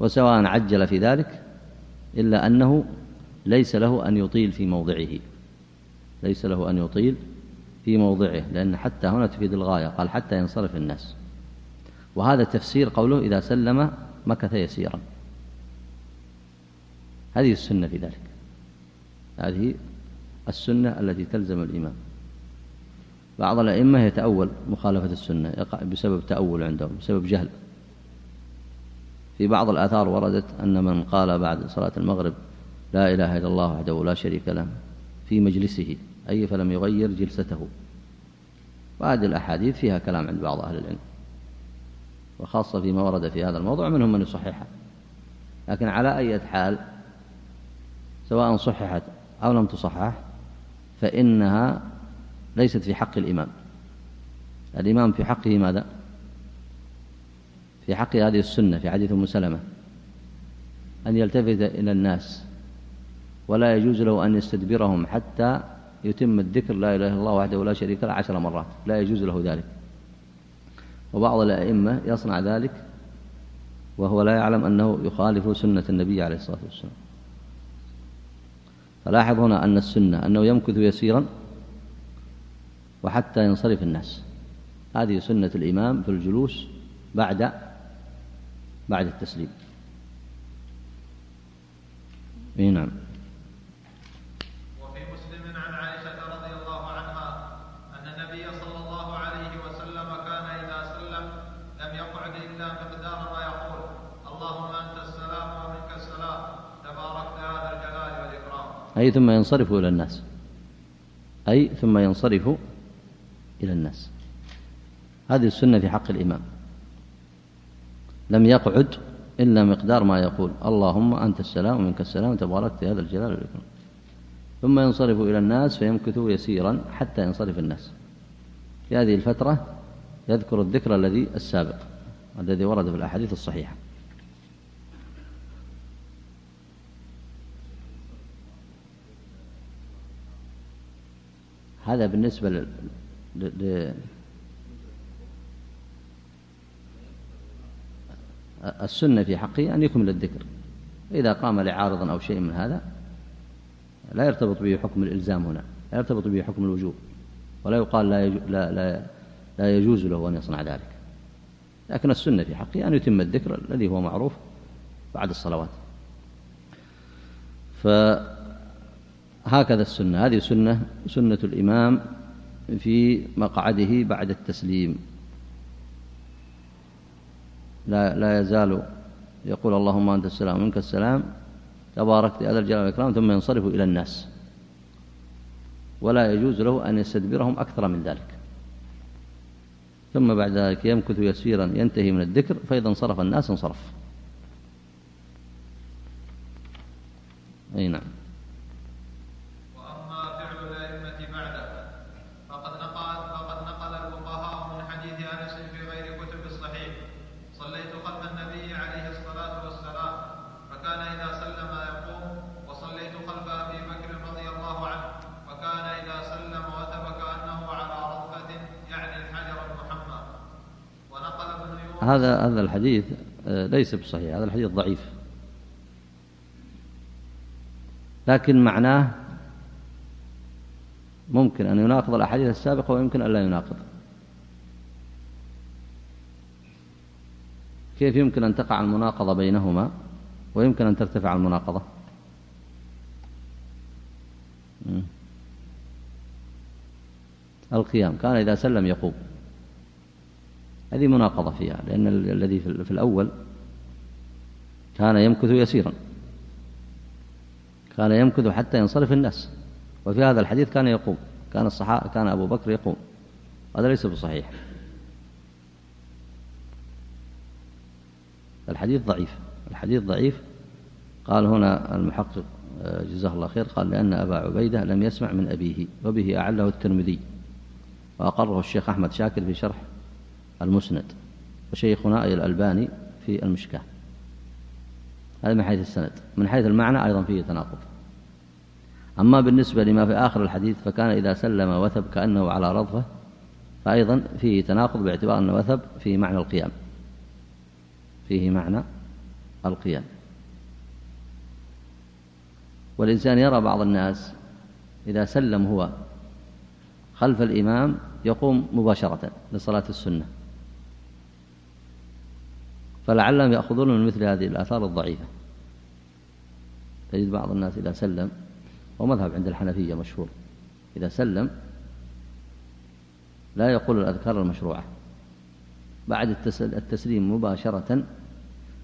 وسواء عجل في ذلك إلا أنه ليس له أن يطيل في موضعه. ليس له أن يطيل في موضعه لأن حتى هنا تفيد الغاية قال حتى ينصرف الناس. وهذا تفسير قوله إذا سلم مكث يسيرا. هذه السنة في ذلك. هذه السنة التي تلزم الإمام. بعض الأئمة يتأول مخالفة السنة يقع بسبب تأول عندهم بسبب جهل. في بعض الآثار وردت أن من قال بعد صلاة المغرب لا إله إلا الله وحده لا شريك له في مجلسه أي فلم يغير جلسته. وهذه الأحاديث فيها كلام عند بعض أهل العلم. وخاصة فيما ورد في هذا الموضوع منهم من يصححها لكن على أي حال سواء صححت أو لم تصحح فإنها ليست في حق الإمام. الإمام في حقه ماذا؟ في حق هذه السنة في حديث أم سلمة أن يلتفت إلى الناس. ولا يجوز له أن يستدبرهم حتى يتم الذكر لا إله إلا الله وحده لا شريك له عشر مرات. لا يجوز له ذلك. وبعض الأئمة يصنع ذلك وهو لا يعلم أنه يخالف سنة النبي عليه الصلاة والسلام. فلاحظ هنا أن السنة أنه يمكث يسيرا وحتى ينصرف الناس. هذه سنة الإمام في الجلوس بعد بعد التسليم. اي نعم وفي مسلم عن عائشة رضي الله عنها أن النبي صلى الله عليه وسلم كان إذا سلم لم يقعد إلا مقدار ما يقول اللهم أنت السلام ومنك السلام تباركت هذا الجلال والإكرام أي ثم ينصرف إلى الناس. أي ثم ينصرف إلى الناس. هذه السنة في حق الإمام. لم يقعد إلا مقدار ما يقول. اللهم أنت السلام ومنك السلام تباركت هذا الجلال والإكرام. ثم ينصرف إلى الناس فيمكث يسيرا حتى ينصرف الناس. في هذه الفترة يذكر الذكر الذي السابق الذي ورد في الأحاديث الصحيحة. هذا بالنسبة ل... ل... السنة في حقه أن يكمل الذكر. إذا قام لعارض أو شيء من هذا لا يرتبط به حكم الإلزام هنا لا يرتبط به حكم الوجوب ولا يقال لا, يجو لا, لا, لا يجوز له أن يصنع ذلك. لكن السنة في حقه أن يتم الذكر الذي هو معروف بعد الصلوات. فهكذا السنة. هذه سنة سنة الإمام في مقعده بعد التسليم. لا, لا يزال يقول اللهم أنت السلام ومنك السلام تباركت ذا الجلال والإكرام ثم ينصرف إلى الناس. ولا يجوز له أن يستدبرهم أكثر من ذلك. ثم بعد ذلك يمكث يسيرا ينتهي من الذكر فإذا انصرف الناس انصرف. أي نعم. هذا هذا الحديث آه، ليس بصحيح هذا الحديث ضعيف. لكن معناه ممكن أن يناقض الأحاديث السابقة ويمكن أن لا يناقض. كيف يمكن أن تقع المناقضة بينهما ويمكن أن ترتفع المناقضة؟ القيام كان إذا سلم يقوم. هذه مناقضة فيها لأن الذي في الأول كان يمكث يسيرا. كان يمكث حتى ينصرف الناس. وفي هذا الحديث كان يقوم. كان الصحابة كان أبو بكر يقوم. هذا ليس بصحيح. الحديث ضعيف. الحديث ضعيف. قال هنا المحقق آه، جزاه الله خير قال لأن أبا عبيدة لم يسمع من أبيه وبه أعله الترمذي وأقره الشيخ أحمد شاكر في شرح المسند وشيخنا أي الألباني في المشكاة. هذا من حيث السند من حيث المعنى أيضا فيه تناقض. أما بالنسبة لما في آخر الحديث فكان إذا سلم وثب كأنه على رضفة فأيضا فيه تناقض باعتبار أن وثب فيه معنى القيام. فيه معنى القيام. والإنسان يرى بعض الناس إذا سلم هو خلف الإمام يقوم مباشرة لصلاة السنة. فلعلهم يأخذون من مثل هذه الآثار الضعيفة. تجد بعض الناس إذا سلم ومذهب عند الحنفية مشهور إذا سلم لا يقول الأذكار المشروعة. بعد التسليم مباشرة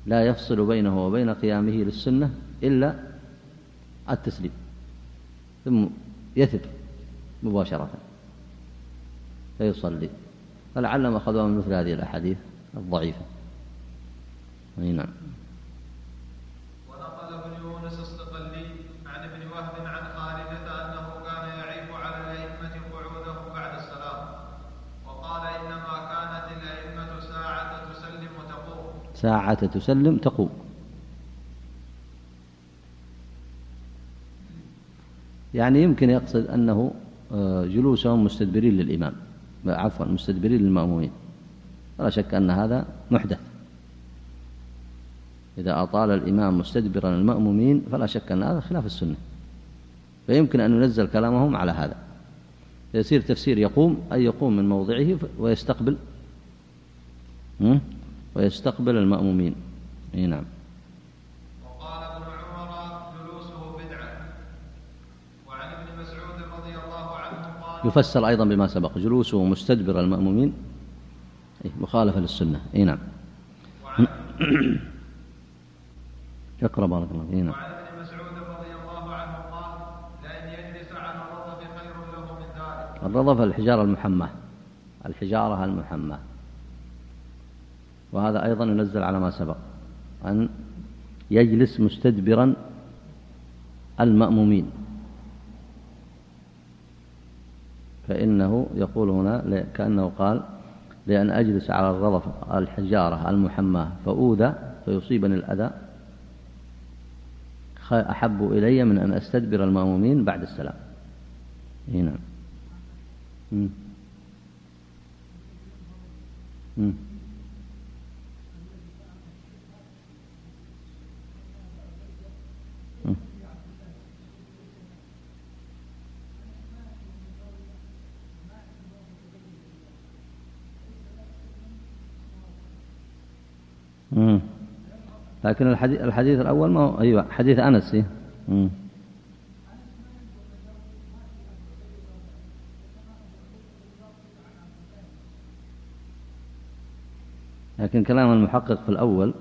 لا يفصل بينه وبين قيامه للسنة إلا التسليم ثم يثب مباشرة فيصلي. فلعلهم أخذوا من مثل هذه الأحاديث الضعيفة. أي نعم. ونقل ابن يونس الصقلي عن ابن وهب عن خالدة أنه كان يعيب على الأئمة قعوده بعد الصلاة وقال إنما كانت الأئمة ساعة تسلم وتقوم. ساعة تسلم تقوم. يعني يمكن يقصد أنه آه، جلوسهم مستدبرين للإمام. عفوا مستدبرين للمأمومين. ولا شك أن هذا إذا أطال الإمام مستدبرا المأمومين فلا شك أن هذا خلاف السنة. فيمكن أن ينزل كلامهم على هذا. يصير تفسير يقوم أي يقوم من موضعه ويستقبل ويستقبل المأمومين. أي نعم. وقال ابن عمر جلوسه بدعة. وعن ابن مسعود رضي الله عنه قال يفسر أيضا بما سبق. جلوسه مستدبر المأمومين. مخالفة للسنة. أي نعم. [CLEARS THROAT] اقرأ بارك الله فينا وعن ابن مسعود رضي الله عنه قال لأن يجلس على الرضف خير له من ذلك. الرضف الحجارة المحماة الحجارة المحماة وهذا أيضا ينزل على ما سبق. أن يجلس مستدبرا المأمومين. فإنه يقول هنا كأنه قال لأن أجلس على الرضف الحجارة المحماة فأوذى فيصيبني الأذى. أحب إلي من أن أستدبر المأمومين بعد السلام هنا نعم مم. مم. Mm-hmm. لكن الحديث, الحديث الأول ما هو أيوة حديث أنس إيه؟ لكن كلام المحقق في الأول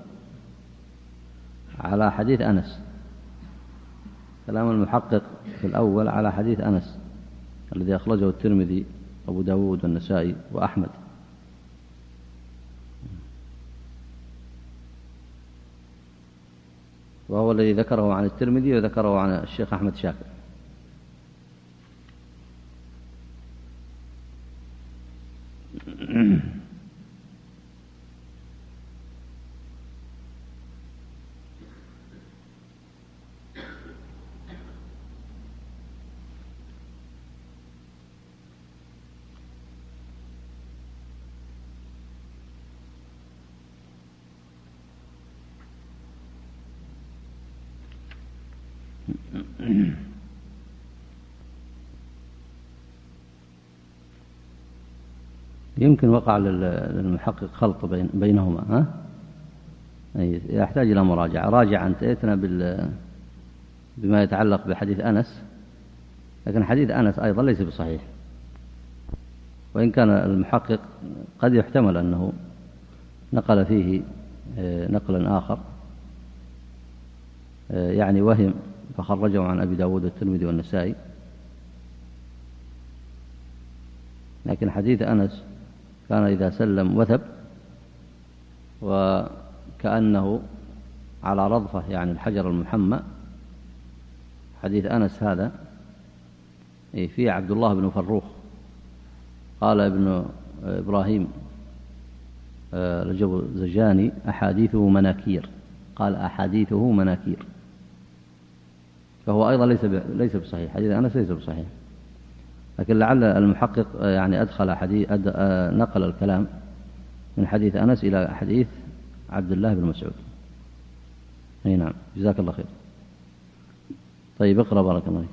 على حديث أنس. كلام المحقق في الأول على حديث أنس الذي أخرجه الترمذي أبو داود والنسائي وأحمد. وهو الذي ذكره عن الترمذي وذكره عن الشيخ أحمد شاكر. [CLEARS THROAT] يمكن وقع للمحقق خلط بين بينهما ها؟ يحتاج إلى مراجعة. راجع أنت ائتنا بال بما يتعلق بحديث أنس. لكن حديث أنس أيضا ليس بصحيح. وإن كان المحقق قد يحتمل أنه نقل فيه آه، نقلا آخر. آه، يعني وهم فخرجه عن أبي داود والترمذي والنسائي. لكن حديث أنس كان إذا سلم وثب وكأنه على رضفة يعني الحجر المحمى. حديث أنس هذا فيه عبد الله بن فروخ. قال ابن إبراهيم رجب آه، زجاني أحاديثه مناكير. قال أحاديثه مناكير. فهو أيضا ليس ليس بصحيح. حديث أنس ليس بصحيح. لكن لعل المحقق آه، يعني أدخل حديث أد... آه، نقل الكلام من حديث أنس إلى حديث عبد الله بن مسعود. أي نعم. جزاك الله خير. طيب اقرأ بارك الله فيك.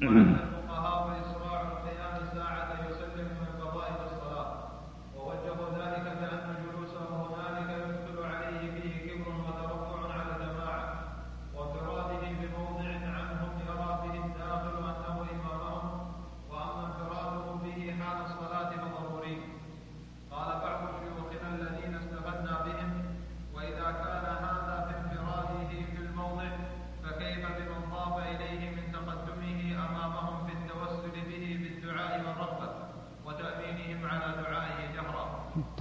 [CLEARS THROAT]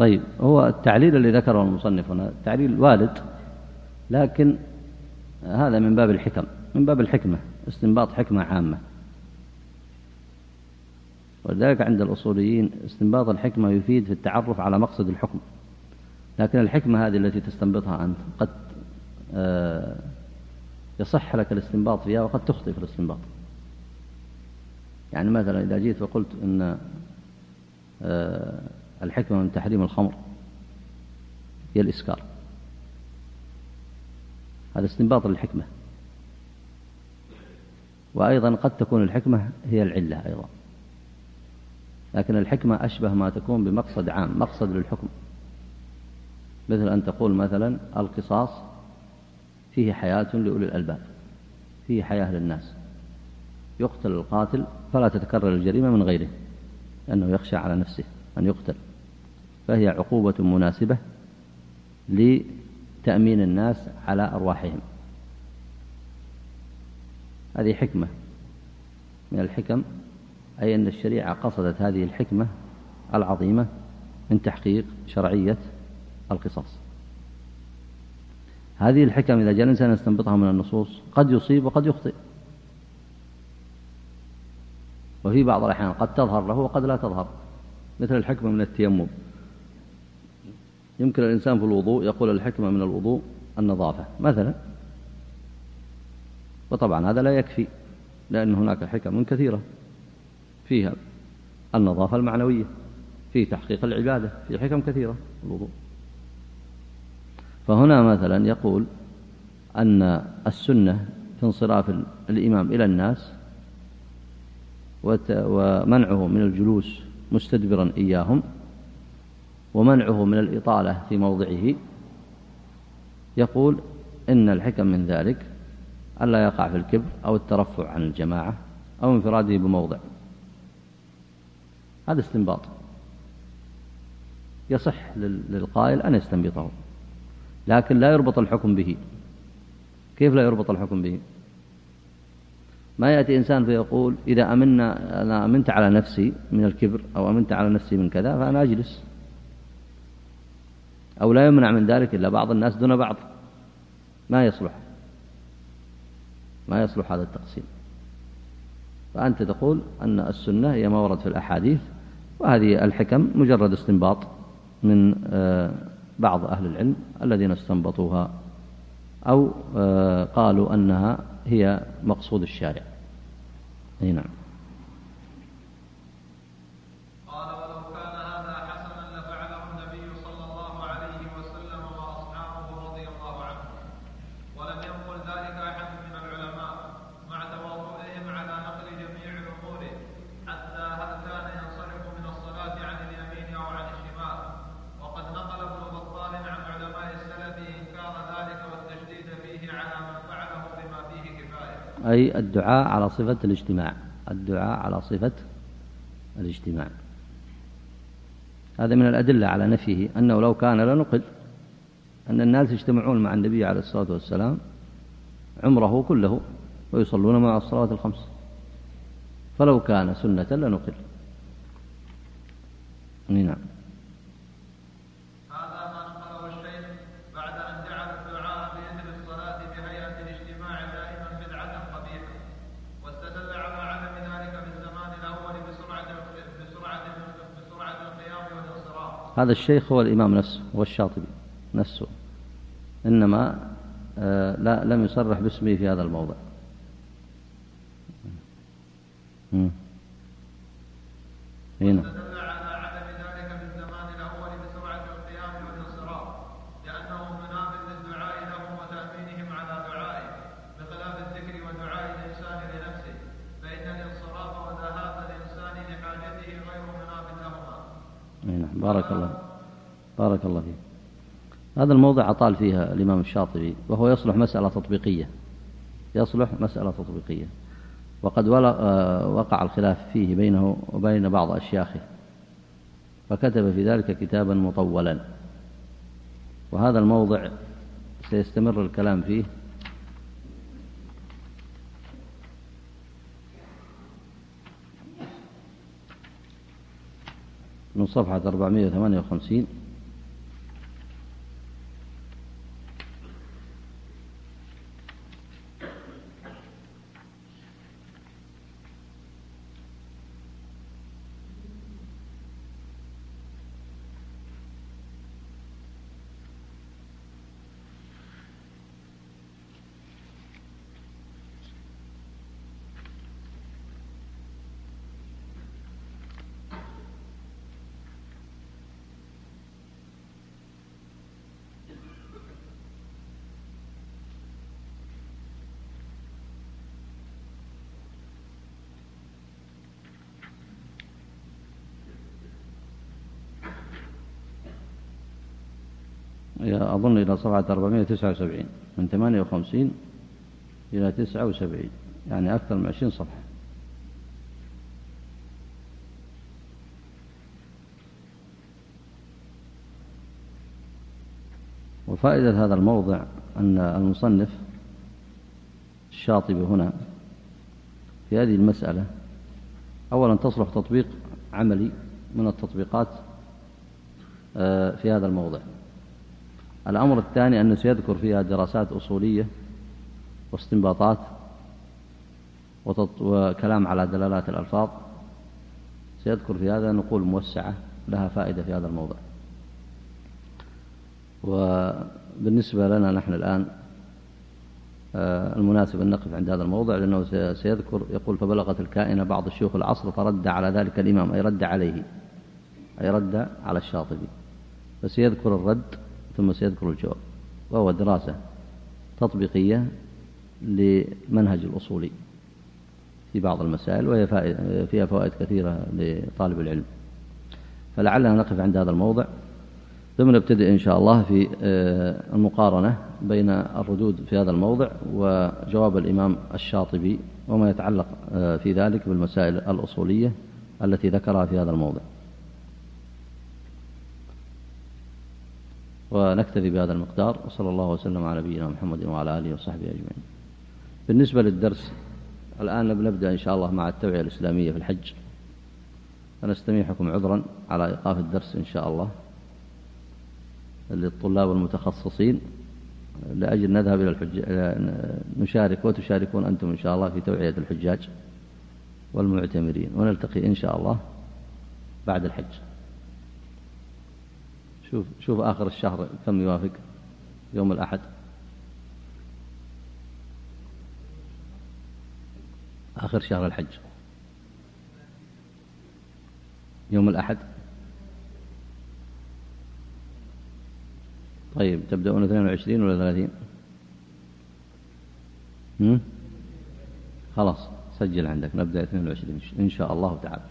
طيب هو التعليل اللي ذكره المصنف هنا تعليل والد لكن هذا من باب الحكم من باب الحكمة استنباط حكمة عامة. ولذلك عند الأصوليين استنباط الحكمة يفيد في التعرف على مقصد الحكم. لكن الحكمة هذه التي تستنبطها أنت قد آه، يصح لك الاستنباط فيها وقد تخطئ في الاستنباط. يعني مثلا إذا جيت وقلت أن آه، الحكمة من تحريم الخمر هي الإسكار. هذا استنباط للحكمة. وأيضا قد تكون الحكمة هي العلة أيضا. لكن الحكمة أشبه ما تكون بمقصد عام مقصد للحكم. مثل أن تقول مثلا القصاص فيه حياة لأولي الألباب فيه حياة للناس. يقتل القاتل فلا تتكرر الجريمة من غيره لأنه يخشى على نفسه أن يقتل. فهي عقوبة مناسبة لتأمين الناس على أرواحهم. هذه حكمة من الحكم أي أن الشريعة قصدت هذه الحكمة العظيمة من تحقيق شرعية القصاص. هذه الحكم إذا جاء الإنسان يستنبطها من النصوص قد يصيب وقد يخطئ. وفي بعض الأحيان قد تظهر له وقد لا تظهر مثل الحكمة من التيمم. يمكن الإنسان في الوضوء يقول الحكمة من الوضوء النظافة مثلا. وطبعا هذا لا يكفي لأن هناك حكم كثيرة فيها النظافة المعنوية في تحقيق العبادة في حكم كثيرة الوضوء. فهنا مثلا يقول أن السنة في انصراف الإمام إلى الناس ومنعه من الجلوس مستدبرا إياهم ومنعه من الإطالة في موضعه. يقول إن الحكم من ذلك ألا يقع في الكبر أو الترفع عن الجماعة أو انفراده بموضع. هذا استنباط. يصح للقائل أن يستنبطه لكن لا يربط الحكم به. كيف لا يربط الحكم به؟ ما يأتي إنسان فيقول إذا أمنا أنا أمنت على نفسي من الكبر أو أمنت على نفسي من كذا فأنا أجلس. أو لا يمنع من ذلك إلا بعض الناس دون بعض. ما يصلح. ما يصلح هذا التقسيم. فأنت تقول أن السنة هي ما ورد في الأحاديث وهذه الحكم مجرد استنباط من آه، بعض أهل العلم الذين استنبطوها أو آه، قالوا أنها هي مقصود الشارع. أي نعم. الدعاء على صفة الاجتماع. الدعاء على صفة الاجتماع. هذا من الأدلة على نفيه أنه لو كان لنقل أن الناس يجتمعون مع النبي عليه الصلاة والسلام عمره كله ويصلون مع الصلاة الخمس. فلو كان سنة لنقل. نعم. هذا الشيخ هو الإمام نفسه هو الشاطبي نفسه. إنما آه، لا لم يصرح باسمه في هذا الموضع. هنا بارك الله بارك الله فيك هذا الموضع أطال فيها الإمام الشاطبي وهو يصلح مسألة تطبيقية. يصلح مسألة تطبيقية. وقد آه، وقع الخلاف فيه بينه وبين بعض أشياخه. فكتب في ذلك كتابا مطولا. وهذا الموضع سيستمر الكلام فيه. من صفحة 458 أظن إلى صفحة 479 من 58 إلى 79 يعني أكثر من 20 صفحة. وفائدة هذا الموضع أن المصنف الشاطبي هنا في هذه المسألة أولا تصلح تطبيق عملي من التطبيقات آه، في هذا الموضع. الأمر الثاني أنه سيذكر فيها دراسات أصولية واستنباطات وكلام على دلالات الألفاظ. سيذكر في هذا نقول موسعة لها فائدة في هذا الموضوع. وبالنسبة لنا نحن الآن آه، المناسب أن نقف عند هذا الموضع لأنه سيذكر يقول فبلغت الكائنة بعض الشيوخ العصر فرد على ذلك الإمام. أي رد عليه. أي رد على الشاطبي. فسيذكر الرد ثم سيذكر الجواب وهو دراسة تطبيقية لمنهج الأصولي في بعض المسائل وهي فيها فوائد كثيرة لطالب العلم. فلعلنا نقف عند هذا الموضع. ثم نبتدئ إن شاء الله في آه، المقارنة بين الردود في هذا الموضع وجواب الإمام الشاطبي وما يتعلق آه، في ذلك بالمسائل الأصولية التي ذكرها في هذا الموضع. ونكتفي بهذا المقدار وصلى الله وسلم على نبينا محمد وعلى آله وصحبه أجمعين. بالنسبة للدرس الآن نبدأ إن شاء الله مع التوعية الإسلامية في الحج. فنستميحكم عذرا على إيقاف الدرس إن شاء الله للطلاب المتخصصين. لأجل نذهب إلى الحج نشارك وتشاركون أنتم إن شاء الله في توعية الحجاج والمعتمرين ونلتقي إن شاء الله بعد الحج. شوف شوف آخر الشهر كم يوافق يوم الأحد. آخر شهر الحج. يوم الأحد. طيب تبدأون 22 ولا 30 خلاص سجل عندك نبدأ 22 إن شاء الله تعالى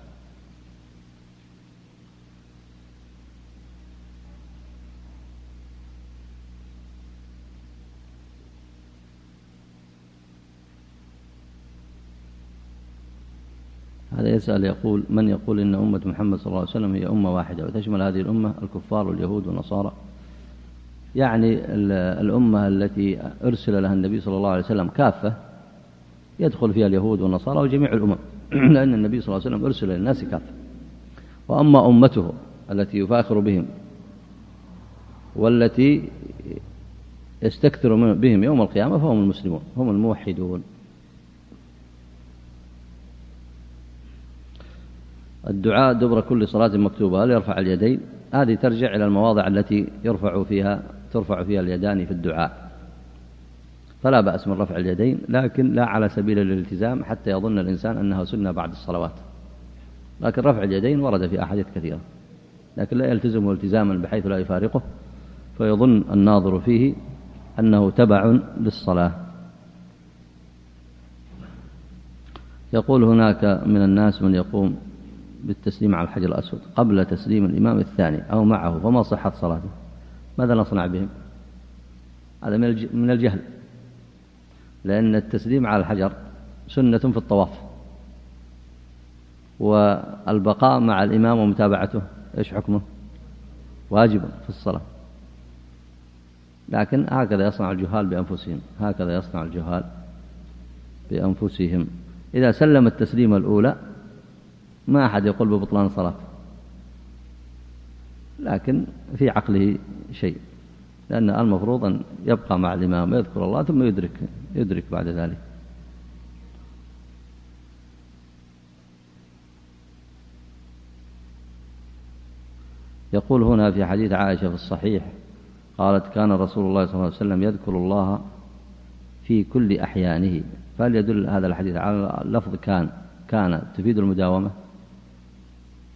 هذا يسأل يقول من يقول إن أمة محمد صلى الله عليه وسلم هي أمة واحدة؟ وتشمل هذه الأمة الكفار واليهود والنصارى. يعني الأمة التي أرسل لها النبي صلى الله عليه وسلم كافة يدخل فيها اليهود والنصارى وجميع الأمم. [CLEARS THROAT] لأن النبي صلى الله عليه وسلم أرسل للناس كافة. وأما أمته التي يفاخر بهم والتي يستكثر بهم يوم القيامة فهم المسلمون هم الموحدون. الدعاء دبر كل صلاة مكتوبة هل يرفع اليدين؟ هذه ترجع إلى المواضع التي يرفع فيها ترفع فيها اليدان في الدعاء. فلا بأس من رفع اليدين لكن لا على سبيل الالتزام حتى يظن الإنسان أنها سنة بعد الصلوات. لكن رفع اليدين ورد في أحاديث كثيرة. لكن لا يلتزمه التزاما بحيث لا يفارقه فيظن الناظر فيه أنه تبع للصلاة. يقول هناك من الناس من يقوم بالتسليم على الحجر الأسود قبل تسليم الإمام الثاني أو معه فما صحة صلاته ماذا نصنع بهم؟ هذا من الجهل لأن التسليم على الحجر سنة في الطواف والبقاء مع الإمام ومتابعته إيش حكمه؟ واجب في الصلاة. لكن هكذا يصنع الجهال بأنفسهم هكذا يصنع الجهال بأنفسهم. إذا سلم التسليم الأولى ما أحد يقول ببطلان الصلاة. لكن في عقله شيء لأن المفروض أن يبقى مع الإمام ويذكر الله ثم يدرك يدرك بعد ذلك. يقول هنا في حديث عائشة في الصحيح قالت كان رسول الله صلى الله عليه وسلم يذكر الله في كل أحيانه. فهل يدل هذا الحديث على لفظ كان كان تفيد المداومة؟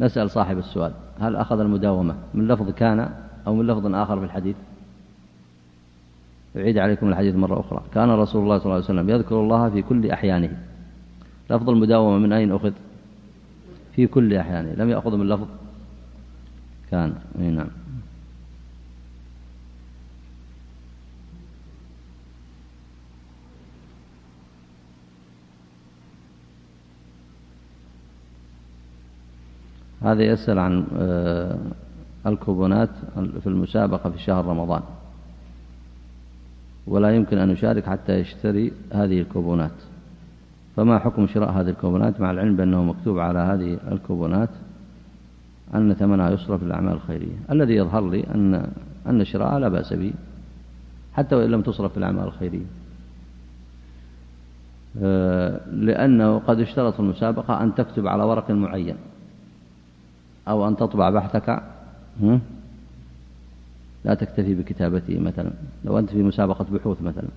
نسأل صاحب السؤال. هل أخذ المداومة من لفظ كان أو من لفظ آخر في الحديث؟ أعيد عليكم الحديث مرة أخرى. كان رسول الله صلى الله عليه وسلم يذكر الله في كل أحيانه. لفظ المداومة من أين أخذ؟ في كل أحيانه. لم يأخذ من لفظ كان. نعم. هذا يسأل عن آه، الكوبونات في المسابقة في شهر رمضان. ولا يمكن أن يشارك حتى يشتري هذه الكوبونات. فما حكم شراء هذه الكوبونات؟ مع العلم بأنه مكتوب على هذه الكوبونات أن ثمنها يصرف للأعمال الخيرية. الذي يظهر لي أن أن شراءها لا بأس به حتى وإن لم تصرف في الأعمال الخيرية. آه، لأنه قد اشترط المسابقة أن تكتب على ورق معين. أو أن تطبع بحثك لا تكتفي بكتابته مثلا. لو أنت في مسابقة بحوث مثلا.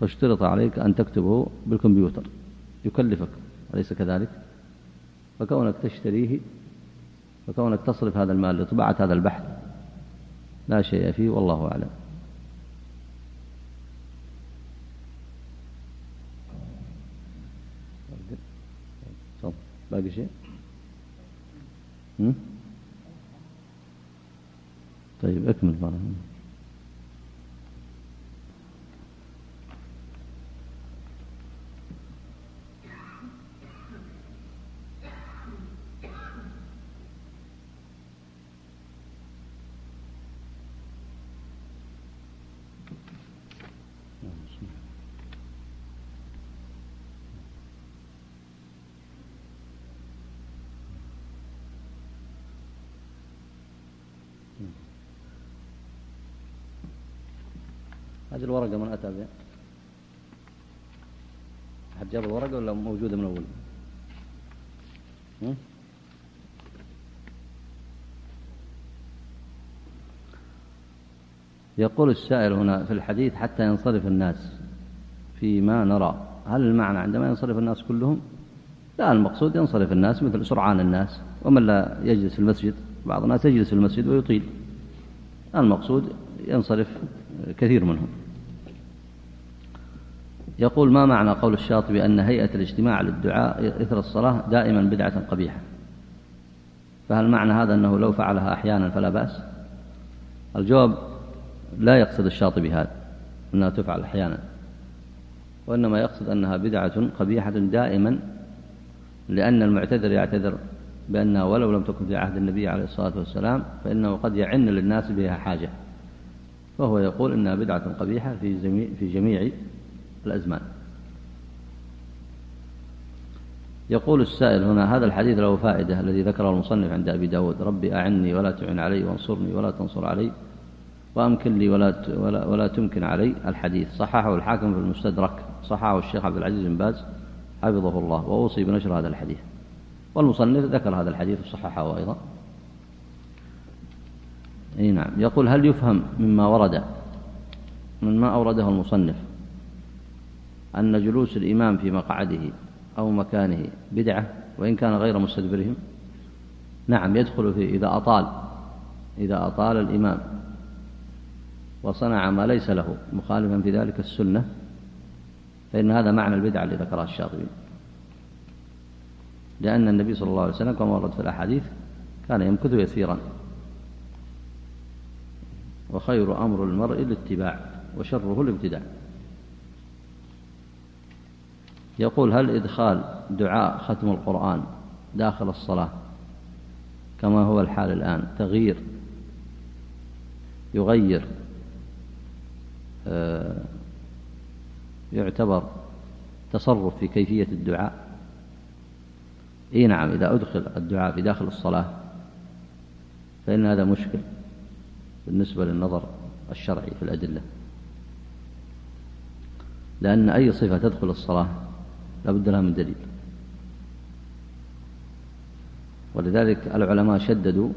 فاشترط عليك أن تكتبه بالكمبيوتر. يكلفك أليس كذلك؟ فكونك تشتريه فكونك تصرف هذا المال لطباعة هذا البحث لا شيء فيه والله أعلم. باقي شيء؟ طيب أكمل مرة هذه الورقة من أتى بها؟ أحد جاب الورقة ولا موجودة من أول؟ يقول السائل هنا في الحديث حتى ينصرف الناس فيما نرى. هل المعنى عندما ينصرف الناس كلهم؟ لا المقصود ينصرف الناس مثل سرعان الناس ومن لا يجلس في المسجد؟ بعض الناس يجلس في المسجد ويطيل. المقصود ينصرف كثير منهم. يقول ما معنى قول الشاطبي أن هيئة الاجتماع للدعاء إثر الصلاة دائما بدعة قبيحة؟ فهل معنى هذا أنه لو فعلها أحيانا فلا بأس؟ الجواب لا يقصد الشاطبي هذا أنها تفعل أحيانا وإنما يقصد أنها بدعة قبيحة دائما لأن المعتذر يعتذر بأنها ولو لم تكن في عهد النبي عليه الصلاة والسلام فإنه قد يعن للناس بها حاجة فهو يقول إنها بدعة قبيحة في جميع, في جميع الأزمان. يقول السائل هنا هذا الحديث له فائدة الذي ذكره المصنف عند أبي داود. ربي أعني ولا تعن علي وانصرني ولا تنصر علي وأمكن لي ولا, ولا, ولا تمكن علي. الحديث صححه الحاكم في المستدرك صححه الشيخ عبد العزيز بن باز حفظه الله وأوصي بنشر هذا الحديث. والمصنف ذكر هذا الحديث وصححه أيضا. أي نعم. يقول هل يفهم مما ورد من ما أورده المصنف؟ أن جلوس الإمام في مقعده أو مكانه بدعة وإن كان غير مستدبرهم؟ نعم يدخل فيه إذا أطال إذا أطال الإمام وصنع ما ليس له مخالفا في ذلك السنة فإن هذا معنى البدعة اللي ذكرها الشاطبي. لأن النبي صلى الله عليه وسلم كما ورد في الأحاديث كان يمكث يسيرا. وخير أمر المرء الاتباع وشره الابتداع. يقول هل إدخال دعاء ختم القرآن داخل الصلاة كما هو الحال الآن تغيير يغير آه، يعتبر تصرف في كيفية الدعاء؟ إي نعم إذا أدخل الدعاء في داخل الصلاة فإن هذا مشكل بالنسبة للنظر الشرعي في الأدلة. لأن أي صفة تدخل الصلاة لا بد لها من دليل. ولذلك العلماء شددوا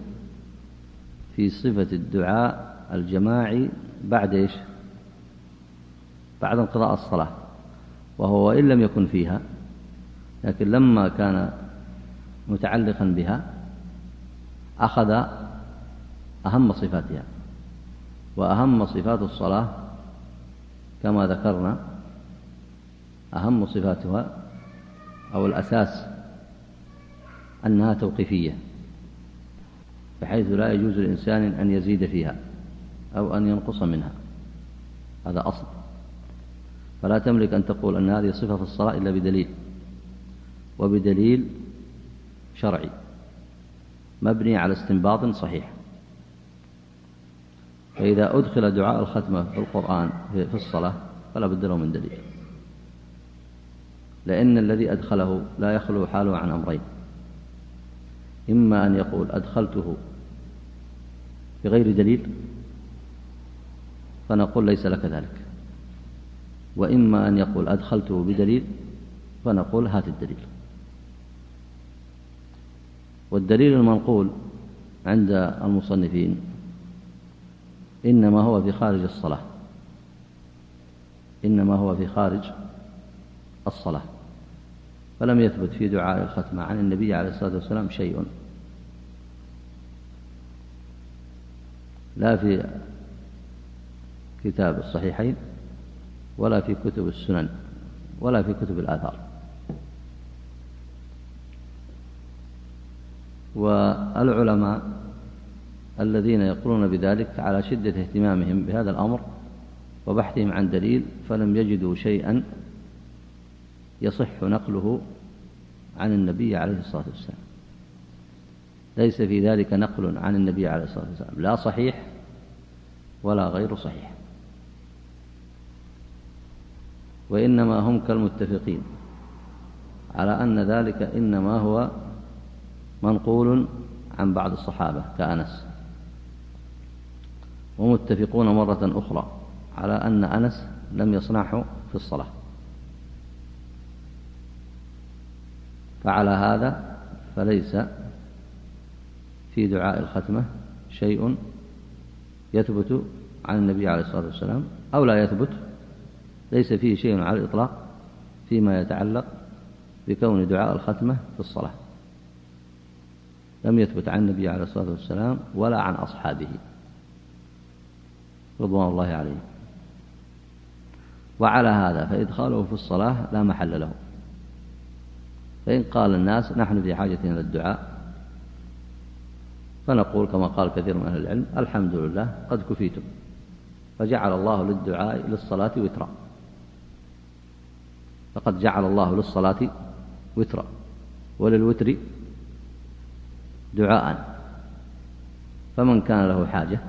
في صفة الدعاء الجماعي بعد إيش؟ بعد انقضاء الصلاة. وهو وإن لم يكن فيها لكن لما كان متعلقا بها أخذ أهم صفاتها. وأهم صفات الصلاة كما ذكرنا أهم صفاتها أو الأساس أنها توقيفية بحيث لا يجوز لإنسان أن يزيد فيها أو أن ينقص منها. هذا أصل. فلا تملك أن تقول أن هذه صفة في الصلاة إلا بدليل وبدليل شرعي مبني على استنباط صحيح. فإذا أدخل دعاء الختمة في القرآن في الصلاة فلا بد له من دليل. لأن الذي أدخله لا يخلو حاله عن أمرين. إما أن يقول أدخلته بغير دليل فنقول ليس لك ذلك. وإما أن يقول أدخلته بدليل فنقول هات الدليل. والدليل المنقول عند المصنفين إنما هو في خارج الصلاة. إنما هو في خارج الصلاة. فلم يثبت في دعاء الختمة عن النبي عليه الصلاة والسلام شيء. لا في كتاب الصحيحين ولا في كتب السنن ولا في كتب الآثار. والعلماء الذين يقولون بذلك على شدة اهتمامهم بهذا الأمر وبحثهم عن دليل فلم يجدوا شيئا يصح نقله عن النبي عليه الصلاة والسلام. ليس في ذلك نقل عن النبي عليه الصلاة والسلام. لا صحيح ولا غير صحيح. وإنما هم كالمتفقين على أن ذلك إنما هو منقول عن بعض الصحابة كأنس. ومتفقون مرة أخرى على أن أنس لم يصنعه في الصلاة. فعلى هذا فليس في دعاء الختمة شيء يثبت عن النبي عليه الصلاة والسلام أو لا يثبت ليس فيه شيء على الإطلاق فيما يتعلق بكون دعاء الختمة في الصلاة. لم يثبت عن النبي عليه الصلاة والسلام ولا عن أصحابه. رضوان الله عليهم وعلى هذا فإدخاله في الصلاة لا محل له. فإن قال الناس نحن في حاجة إلى الدعاء فنقول كما قال كثير من أهل العلم الحمد لله قد كفيتم فجعل الله للدعاء للصلاة وترا. فقد جعل الله للصلاة وترا وللوتر دعاء. فمن كان له حاجة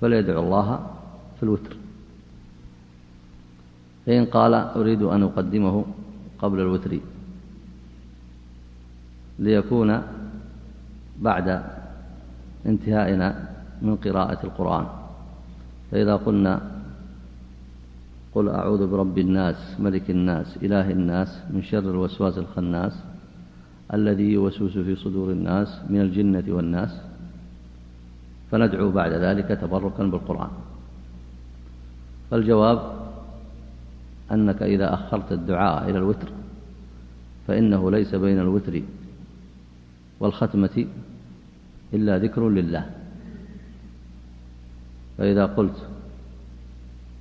فليدعو الله في الوتر. فإن قال أريد أن أقدمه قبل الوتر ليكون بعد انتهائنا من قراءة القرآن. فإذا قلنا قل أعوذ برب الناس ملك الناس إله الناس من شر الوسواس الخناس الذي يوسوس في صدور الناس من الجنة والناس فندعو بعد ذلك تبركا بالقرآن. فالجواب أنك إذا أخرت الدعاء إلى الوتر فإنه ليس بين الوتر والختمة إلا ذكر لله. فإذا قلت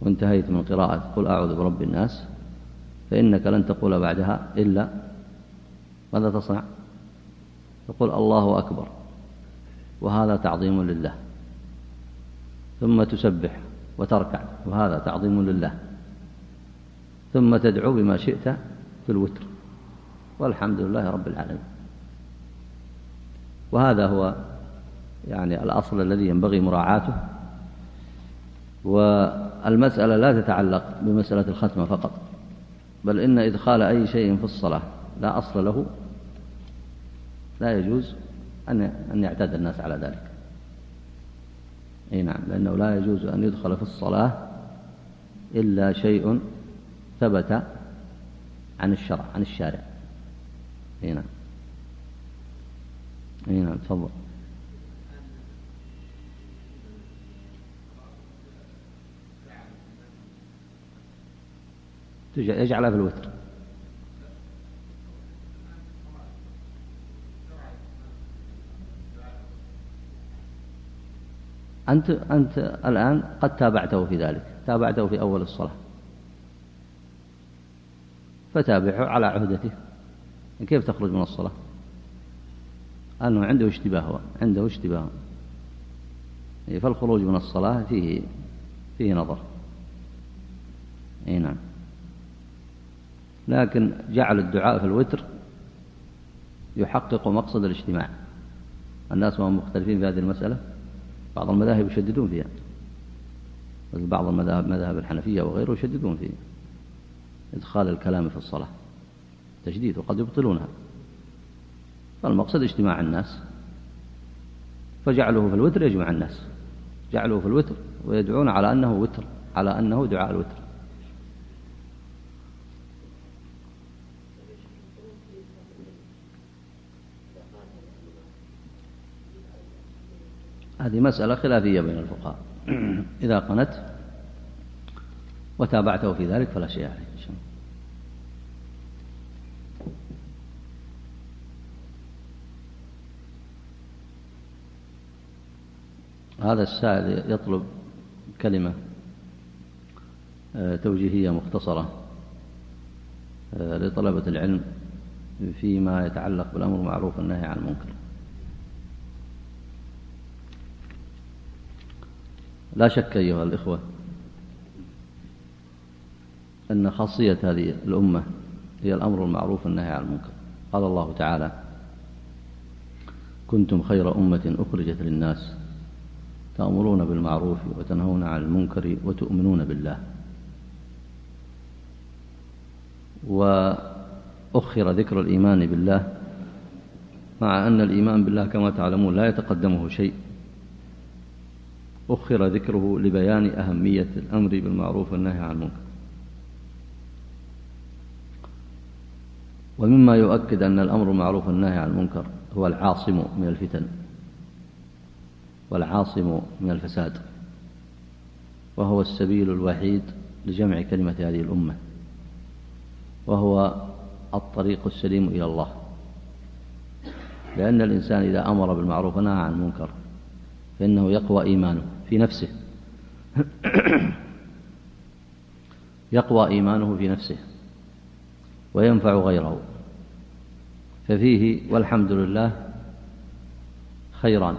وانتهيت من قراءة قل أعوذ برب الناس فإنك لن تقول بعدها إلا ماذا تصنع؟ تقول الله أكبر وهذا تعظيم لله. ثم تسبح وتركع وهذا تعظيم لله. ثم تدعو بما شئت في الوتر. والحمد لله رب العالمين. وهذا هو يعني الأصل الذي ينبغي مراعاته والمسألة لا تتعلق بمسألة الختمة فقط بل إن إدخال أي شيء في الصلاة لا أصل له لا يجوز أن يعتاد الناس على ذلك. أي نعم لأنه لا يجوز أن يدخل في الصلاة إلا شيء ثبت عن الشرع عن الشارع. أي نعم. أي نعم تفضل. يجعلها في الوتر. أنت أنت الآن قد تابعته في ذلك. تابعته في أول الصلاة. فتابعه على عهدته كيف تخرج من الصلاة؟ أنه عنده اشتباه عنده اشتباه. فالخروج من الصلاة فيه فيه نظر. أي نعم. لكن جعل الدعاء في الوتر يحقق مقصد الاجتماع. الناس وهم مختلفين في هذه المسألة. بعض المذاهب يشددون فيها. بعض المذاهب مذاهب الحنفية وغيره يشددون في إدخال الكلام في الصلاة. تشديد وقد يبطلونها. فالمقصد اجتماع الناس. فجعله في الوتر يجمع الناس. جعله في الوتر ويدعون على أنه وتر على أنه دعاء الوتر. هذه مسألة خلافية بين الفقهاء. إذا قنت وتابعته في ذلك فلا شيء عليه. هذا السائل يطلب كلمة آه، توجيهية مختصرة آه، لطلبة العلم فيما يتعلق بالأمر المعروف والنهي عن المنكر. لا شك أيها الإخوة أن خاصية هذه الأمة هي الأمر المعروف والنهي عن المنكر. قال الله تعالى كنتم خير أمة أخرجت للناس تأمرون بالمعروف وتنهون عن المنكر وتؤمنون بالله. وأخر ذكر الإيمان بالله مع أن الإيمان بالله كما تعلمون لا يتقدمه شيء. أخر ذكره لبيان أهمية الأمر بالمعروف والنهي عن المنكر. ومما يؤكد أن الأمر بالمعروف والنهي عن المنكر هو العاصم من الفتن. والعاصم من الفساد وهو السبيل الوحيد لجمع كلمة هذه الأمة وهو الطريق السليم إلى الله. لأن الإنسان إذا أمر بالمعروف ونهى عن المنكر فإنه يقوى إيمانه في نفسه. [CLEARS THROAT] يقوى إيمانه في نفسه وينفع غيره. ففيه والحمد لله خيران.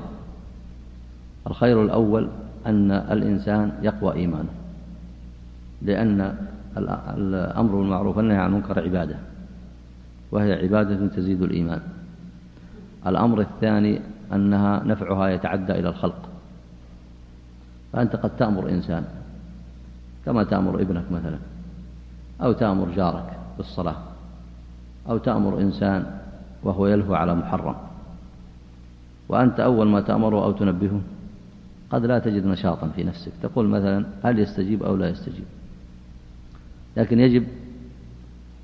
الخير الأول أن الإنسان يقوى إيمانه لأن الأمر بالمعروف والنهي عن المنكر عبادة وهي عبادة تزيد الإيمان. الأمر الثاني أنها نفعها يتعدى إلى الخلق. فأنت قد تأمر إنسان كما تأمر ابنك مثلا أو تأمر جارك بالصلاة أو تأمر إنسان وهو يلهو على محرم. وأنت أول ما تأمره أو تنبهه قد لا تجد نشاطا في نفسك. تقول مثلا هل يستجيب أو لا يستجيب؟ لكن يجب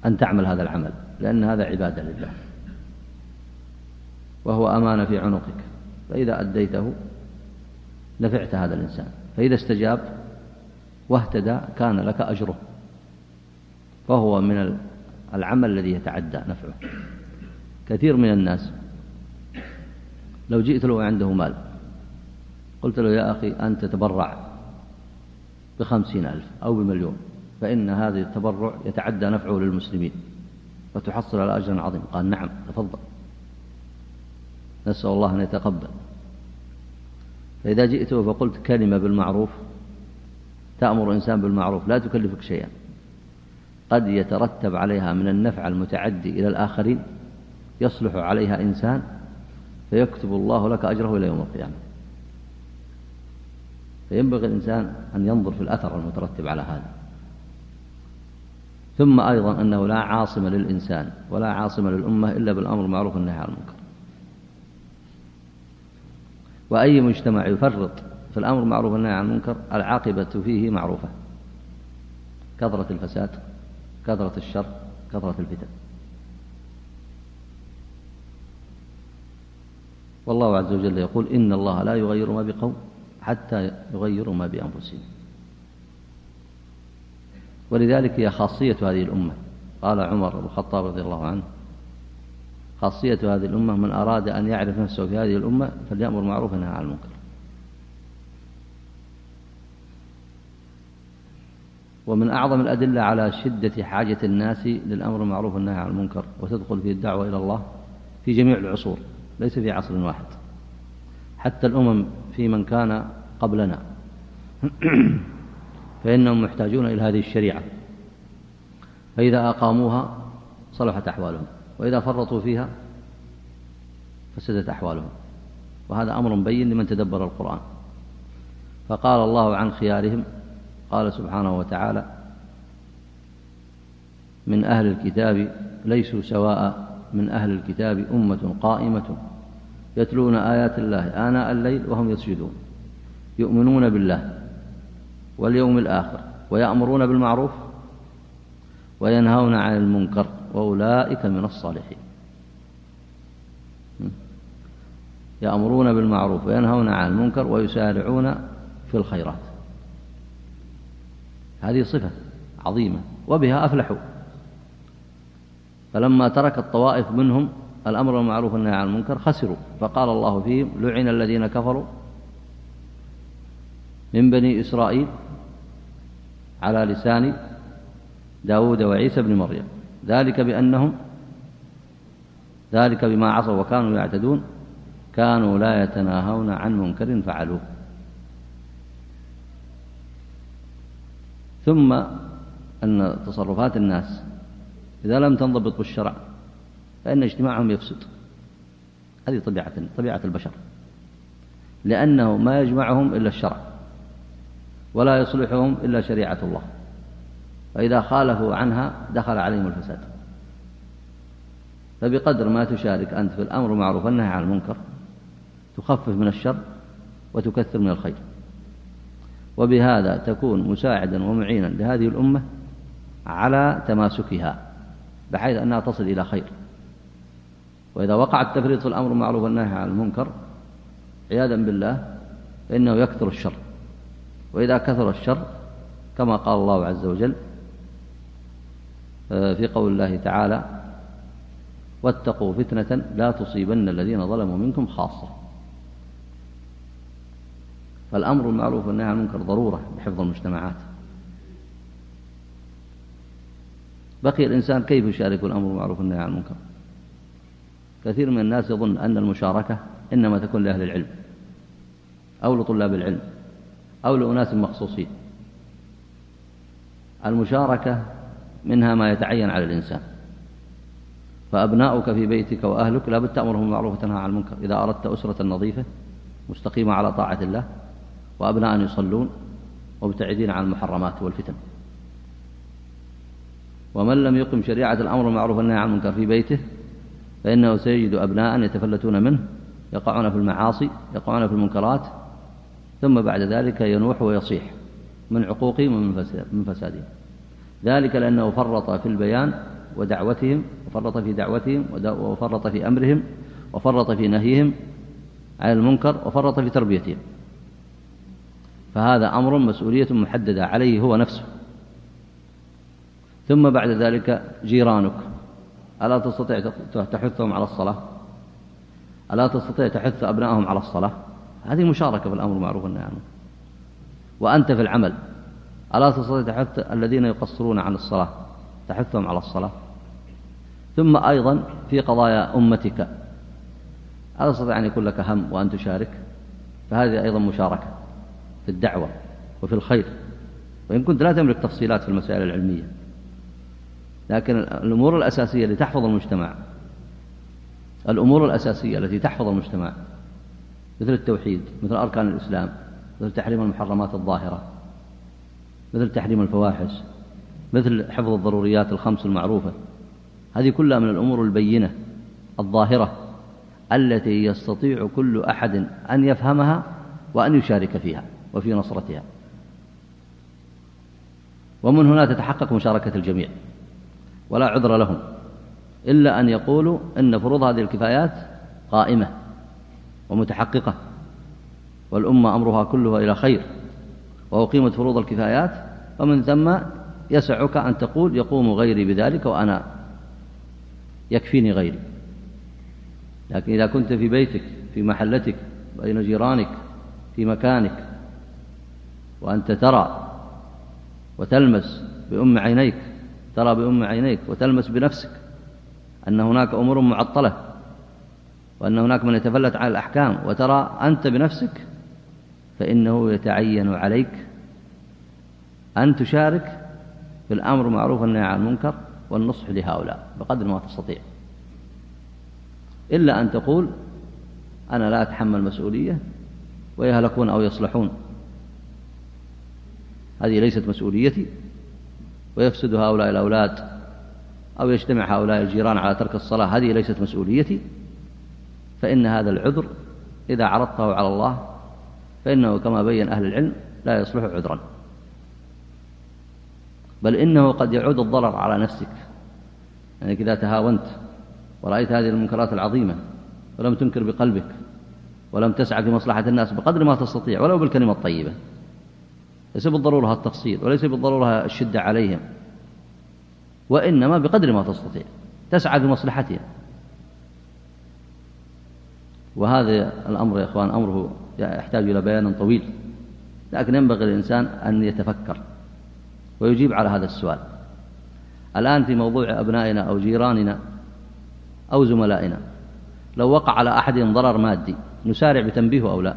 أن تعمل هذا العمل لأن هذا عبادة لله. وهو أمانة في عنقك. فإذا أديته نفعت هذا الإنسان. فإذا استجاب واهتدى كان لك أجره. فهو من العمل الذي يتعدى نفعه. كثير من الناس لو جئت له عنده مال قلت له يا أخي أنت تبرع بخمسين ألف أو بمليون فإن هذا التبرع يتعدى نفعه للمسلمين وتحصل على أجر عظيم. قال نعم تفضل. نسأل الله أن يتقبل. فإذا جئته فقلت كلمة بالمعروف تأمر إنسان بالمعروف لا تكلفك شيئا. قد يترتب عليها من النفع المتعدي إلى الآخرين يصلح عليها إنسان فيكتب الله لك أجره إلى يوم القيامة. فينبغي الإنسان أن ينظر في الأثر المترتب على هذا. ثم أيضا أنه لا عاصم للإنسان ولا عاصم للأمة إلا بالأمر المعروف والنهي عن المنكر. وأي مجتمع يفرط في الأمر المعروف والنهي عن المنكر العاقبة فيه معروفة. كثرة الفساد كثرة الشر كثرة الفتن. والله عز وجل يقول إن الله لا يغير ما بقوم حتى يغيروا ما بأنفسهم. ولذلك هي خاصية هذه الأمة. قال عمر بن الخطاب رضي الله عنه خاصية هذه الأمة من أراد أن يعرف نفسه في هذه الأمة فليأمر معروفا ونهى عن المنكر. ومن أعظم الأدلة على شدة حاجة الناس للأمر المعروف والنهي عن المنكر وتدخل في الدعوة إلى الله في جميع العصور ليس في عصر واحد. حتى الأمم في من كان قبلنا. [CLEARS THROAT] فإنهم محتاجون إلى هذه الشريعة. فإذا أقاموها صلحت أحوالهم وإذا فرطوا فيها فسدت أحوالهم. وهذا أمر بين لمن تدبر القرآن. فقال الله عن خيارهم قال سبحانه وتعالى من أهل الكتاب ليسوا سواء من أهل الكتاب أمة قائمة يتلون آيات الله آناء الليل وهم يسجدون. يؤمنون بالله واليوم الآخر ويأمرون بالمعروف وينهون عن المنكر وأولئك من الصالحين. يأمرون بالمعروف وينهون عن المنكر ويسارعون في الخيرات. هذه صفة عظيمة وبها أفلحوا. فلما ترك الطوائف منهم الأمر بالمعروف والنهي عن المنكر خسروا. فقال الله فيهم لعن الذين كفروا من بني إسرائيل على لسان داود وعيسى بن مريم. ذلك بأنهم ذلك بما عصوا وكانوا يعتدون كانوا لا يتناهون عن منكر فعلوه. ثم أن تصرفات الناس إذا لم تنضبط بالشرع فإن اجتماعهم يفسد. هذه طبيعة طبيعة البشر. لأنه ما يجمعهم إلا الشرع. ولا يصلحهم إلا شريعة الله. فإذا خالفوا عنها دخل عليهم الفساد. فبقدر ما تشارك أنت في الأمر معروف والنهي عن المنكر تخفف من الشر وتكثر من الخير. وبهذا تكون مساعدا ومعينا لهذه الأمة على تماسكها بحيث أنها تصل إلى خير. وإذا وقع التفريط في الأمر معروف والنهي عن المنكر عياذا بالله فإنه يكثر الشر. وإذا كثر الشر كما قال الله عز وجل آه، في قول الله تعالى واتقوا فتنة لا تصيبن الذين ظلموا منكم خاصة. فالأمر المعروف والنهي عن المنكر ضرورة لحفظ المجتمعات. بقي الإنسان كيف يشارك الأمر المعروف والنهي عن المنكر؟ كثير من الناس يظن أن المشاركة إنما تكون لأهل العلم أو لطلاب العلم. أو لأناس مخصوصين. المشاركة منها ما يتعين على الإنسان. فأبناؤك في بيتك وأهلك لا بد تأمرهم بالمعروف وتنهى عن المنكر. إذا أردت أسرة نظيفة مستقيمة على طاعة الله وأبناء يصلون ومبتعدين عن المحرمات والفتن. ومن لم يقم شريعة الأمر بالمعروف والنهي عن المنكر في بيته فإنه سيجد أبناء يتفلتون منه يقعون في المعاصي يقعون في المنكرات ثم بعد ذلك ينوح ويصيح من عقوقهم ومن فسادهم. ذلك لأنه فرط في البيان ودعوتهم وفرط في دعوتهم وفرط في أمرهم وفرط في نهيهم عن المنكر وفرط في تربيتهم. فهذا أمر مسؤولية محددة عليه هو نفسه. ثم بعد ذلك جيرانك. ألا تستطيع تحثهم على الصلاة؟ ألا تستطيع تحث أبنائهم على الصلاة؟ هذه مشاركة في الأمر المعروف والنهي عنه. وأنت في العمل. ألا تستطيع تحث الذين يقصرون عن الصلاة؟ تحثهم على الصلاة. ثم أيضا في قضايا أمتك. ألا تستطيع أن يكون لك هم وأن تشارك؟ فهذه أيضا مشاركة في الدعوة وفي الخير. وإن كنت لا تملك تفصيلات في المسائل العلمية. لكن الأمور الأساسية التي تحفظ المجتمع. الأمور الأساسية التي تحفظ المجتمع. مثل التوحيد مثل أركان الإسلام مثل تحريم المحرمات الظاهرة مثل تحريم الفواحش مثل حفظ الضروريات الخمس المعروفة. هذه كلها من الأمور البينة الظاهرة التي يستطيع كل أحد أن يفهمها وأن يشارك فيها وفي نصرتها. ومن هنا تتحقق مشاركة الجميع ولا عذر لهم إلا أن يقولوا أن فروض هذه الكفايات قائمة. ومتحققة. والأمة أمرها كلها إلى خير. وأقيمت فروض الكفايات. ومن ثم يسعك أن تقول يقوم غيري بذلك وأنا يكفيني غيري. لكن إذا كنت في بيتك في محلتك بين جيرانك في مكانك وأنت ترى وتلمس بأم عينيك ترى بأم عينيك وتلمس بنفسك أن هناك أمور معطلة وأن هناك من يتفلت على الأحكام. وترى أنت بنفسك فإنه يتعين عليك أن تشارك في الأمر معروف والنهي عن المنكر والنصح لهؤلاء بقدر ما تستطيع. إلا أن تقول أنا لا أتحمل مسؤولية ويهلكون أو يصلحون. هذه ليست مسؤوليتي ويفسد هؤلاء الأولاد أو يجتمع هؤلاء الجيران على ترك الصلاة. هذه ليست مسؤوليتي. فإن هذا العذر إذا عرضته على الله فإنه كما بين أهل العلم لا يصلح عذرا. بل إنه قد يعود الضرر على نفسك. يعني إذا تهاونت ورأيت هذه المنكرات العظيمة ولم تنكر بقلبك ولم تسعى في مصلحة الناس بقدر ما تستطيع ولو بالكلمة الطيبة. ليس بالضرورة التفصيل وليس بالضرورة الشدة عليهم. وإنما بقدر ما تستطيع. تسعى في مصلحتهم وهذا الأمر يا إخوان أمره يحتاج إلى بيان طويل. لكن ينبغي للإنسان أن يتفكر ويجيب على هذا السؤال. الآن في موضوع أبنائنا أو جيراننا أو زملائنا لو وقع على أحدهم ضرر مادي نسارع بتنبيهه أو لا؟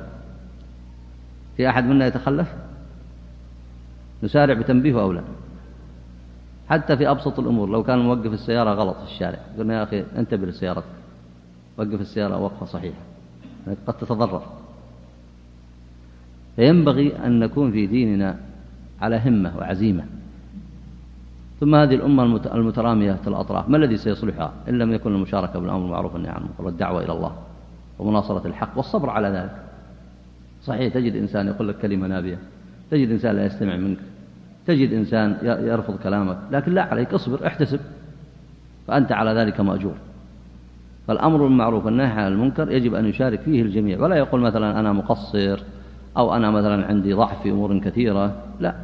في أحد منا يتخلف؟ نسارع بتنبيهه أو لا؟ حتى في أبسط الأمور لو كان موقف السيارة غلط في الشارع قلنا يا أخي انتبه لسيارتك وقف السيارة وقفة صحيحة. قد تتضرر. فينبغي أن نكون في ديننا على همة وعزيمة. ثم هذه الأمة المترامية الأطراف ما الذي سيصلحها؟ إن لم يكن المشاركة بالأمر المعروف والنهي عن المنكر والدعوة إلى الله ومناصرة الحق والصبر على ذلك. صحيح تجد إنسان يقول لك كلمة نابية تجد إنسان لا يستمع منك تجد إنسان يرفض كلامك لكن لا عليك اصبر احتسب فأنت على ذلك مأجور. فالأمر بالمعروف والنهي عن المنكر يجب أن يشارك فيه الجميع. ولا يقول مثلا أنا مقصر أو أنا مثلا عندي ضعف في أمور كثيرة. لا.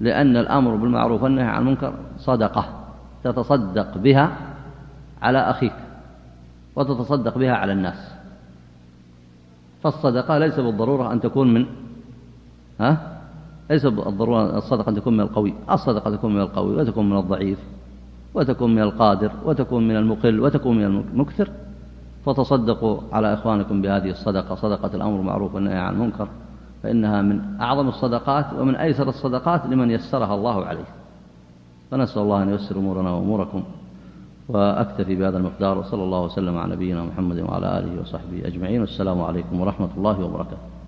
لأن الأمر بالمعروف والنهي عن المنكر صدقة. تتصدق بها على أخيك وتتصدق بها على الناس. فالصدقة ليس بالضرورة أن تكون من ها؟ ليس بالضرورة الصدقة أن تكون من القوي. الصدقة تكون من القوي وتكون من الضعيف. وتكون من القادر وتكون من المقل وتكون من المكثر. فتصدقوا على إخوانكم بهذه الصدقة. صدقة الأمر بالمعروف والنهي عن المنكر. فإنها من أعظم الصدقات ومن أيسر الصدقات لمن يسرها الله عليه. فنسأل الله أن ييسر أمورنا وأموركم وأكتفي بهذا المقدار. وصلى الله وسلم على نبينا محمد وعلى آله وصحبه أجمعين. والسلام عليكم ورحمة الله وبركاته.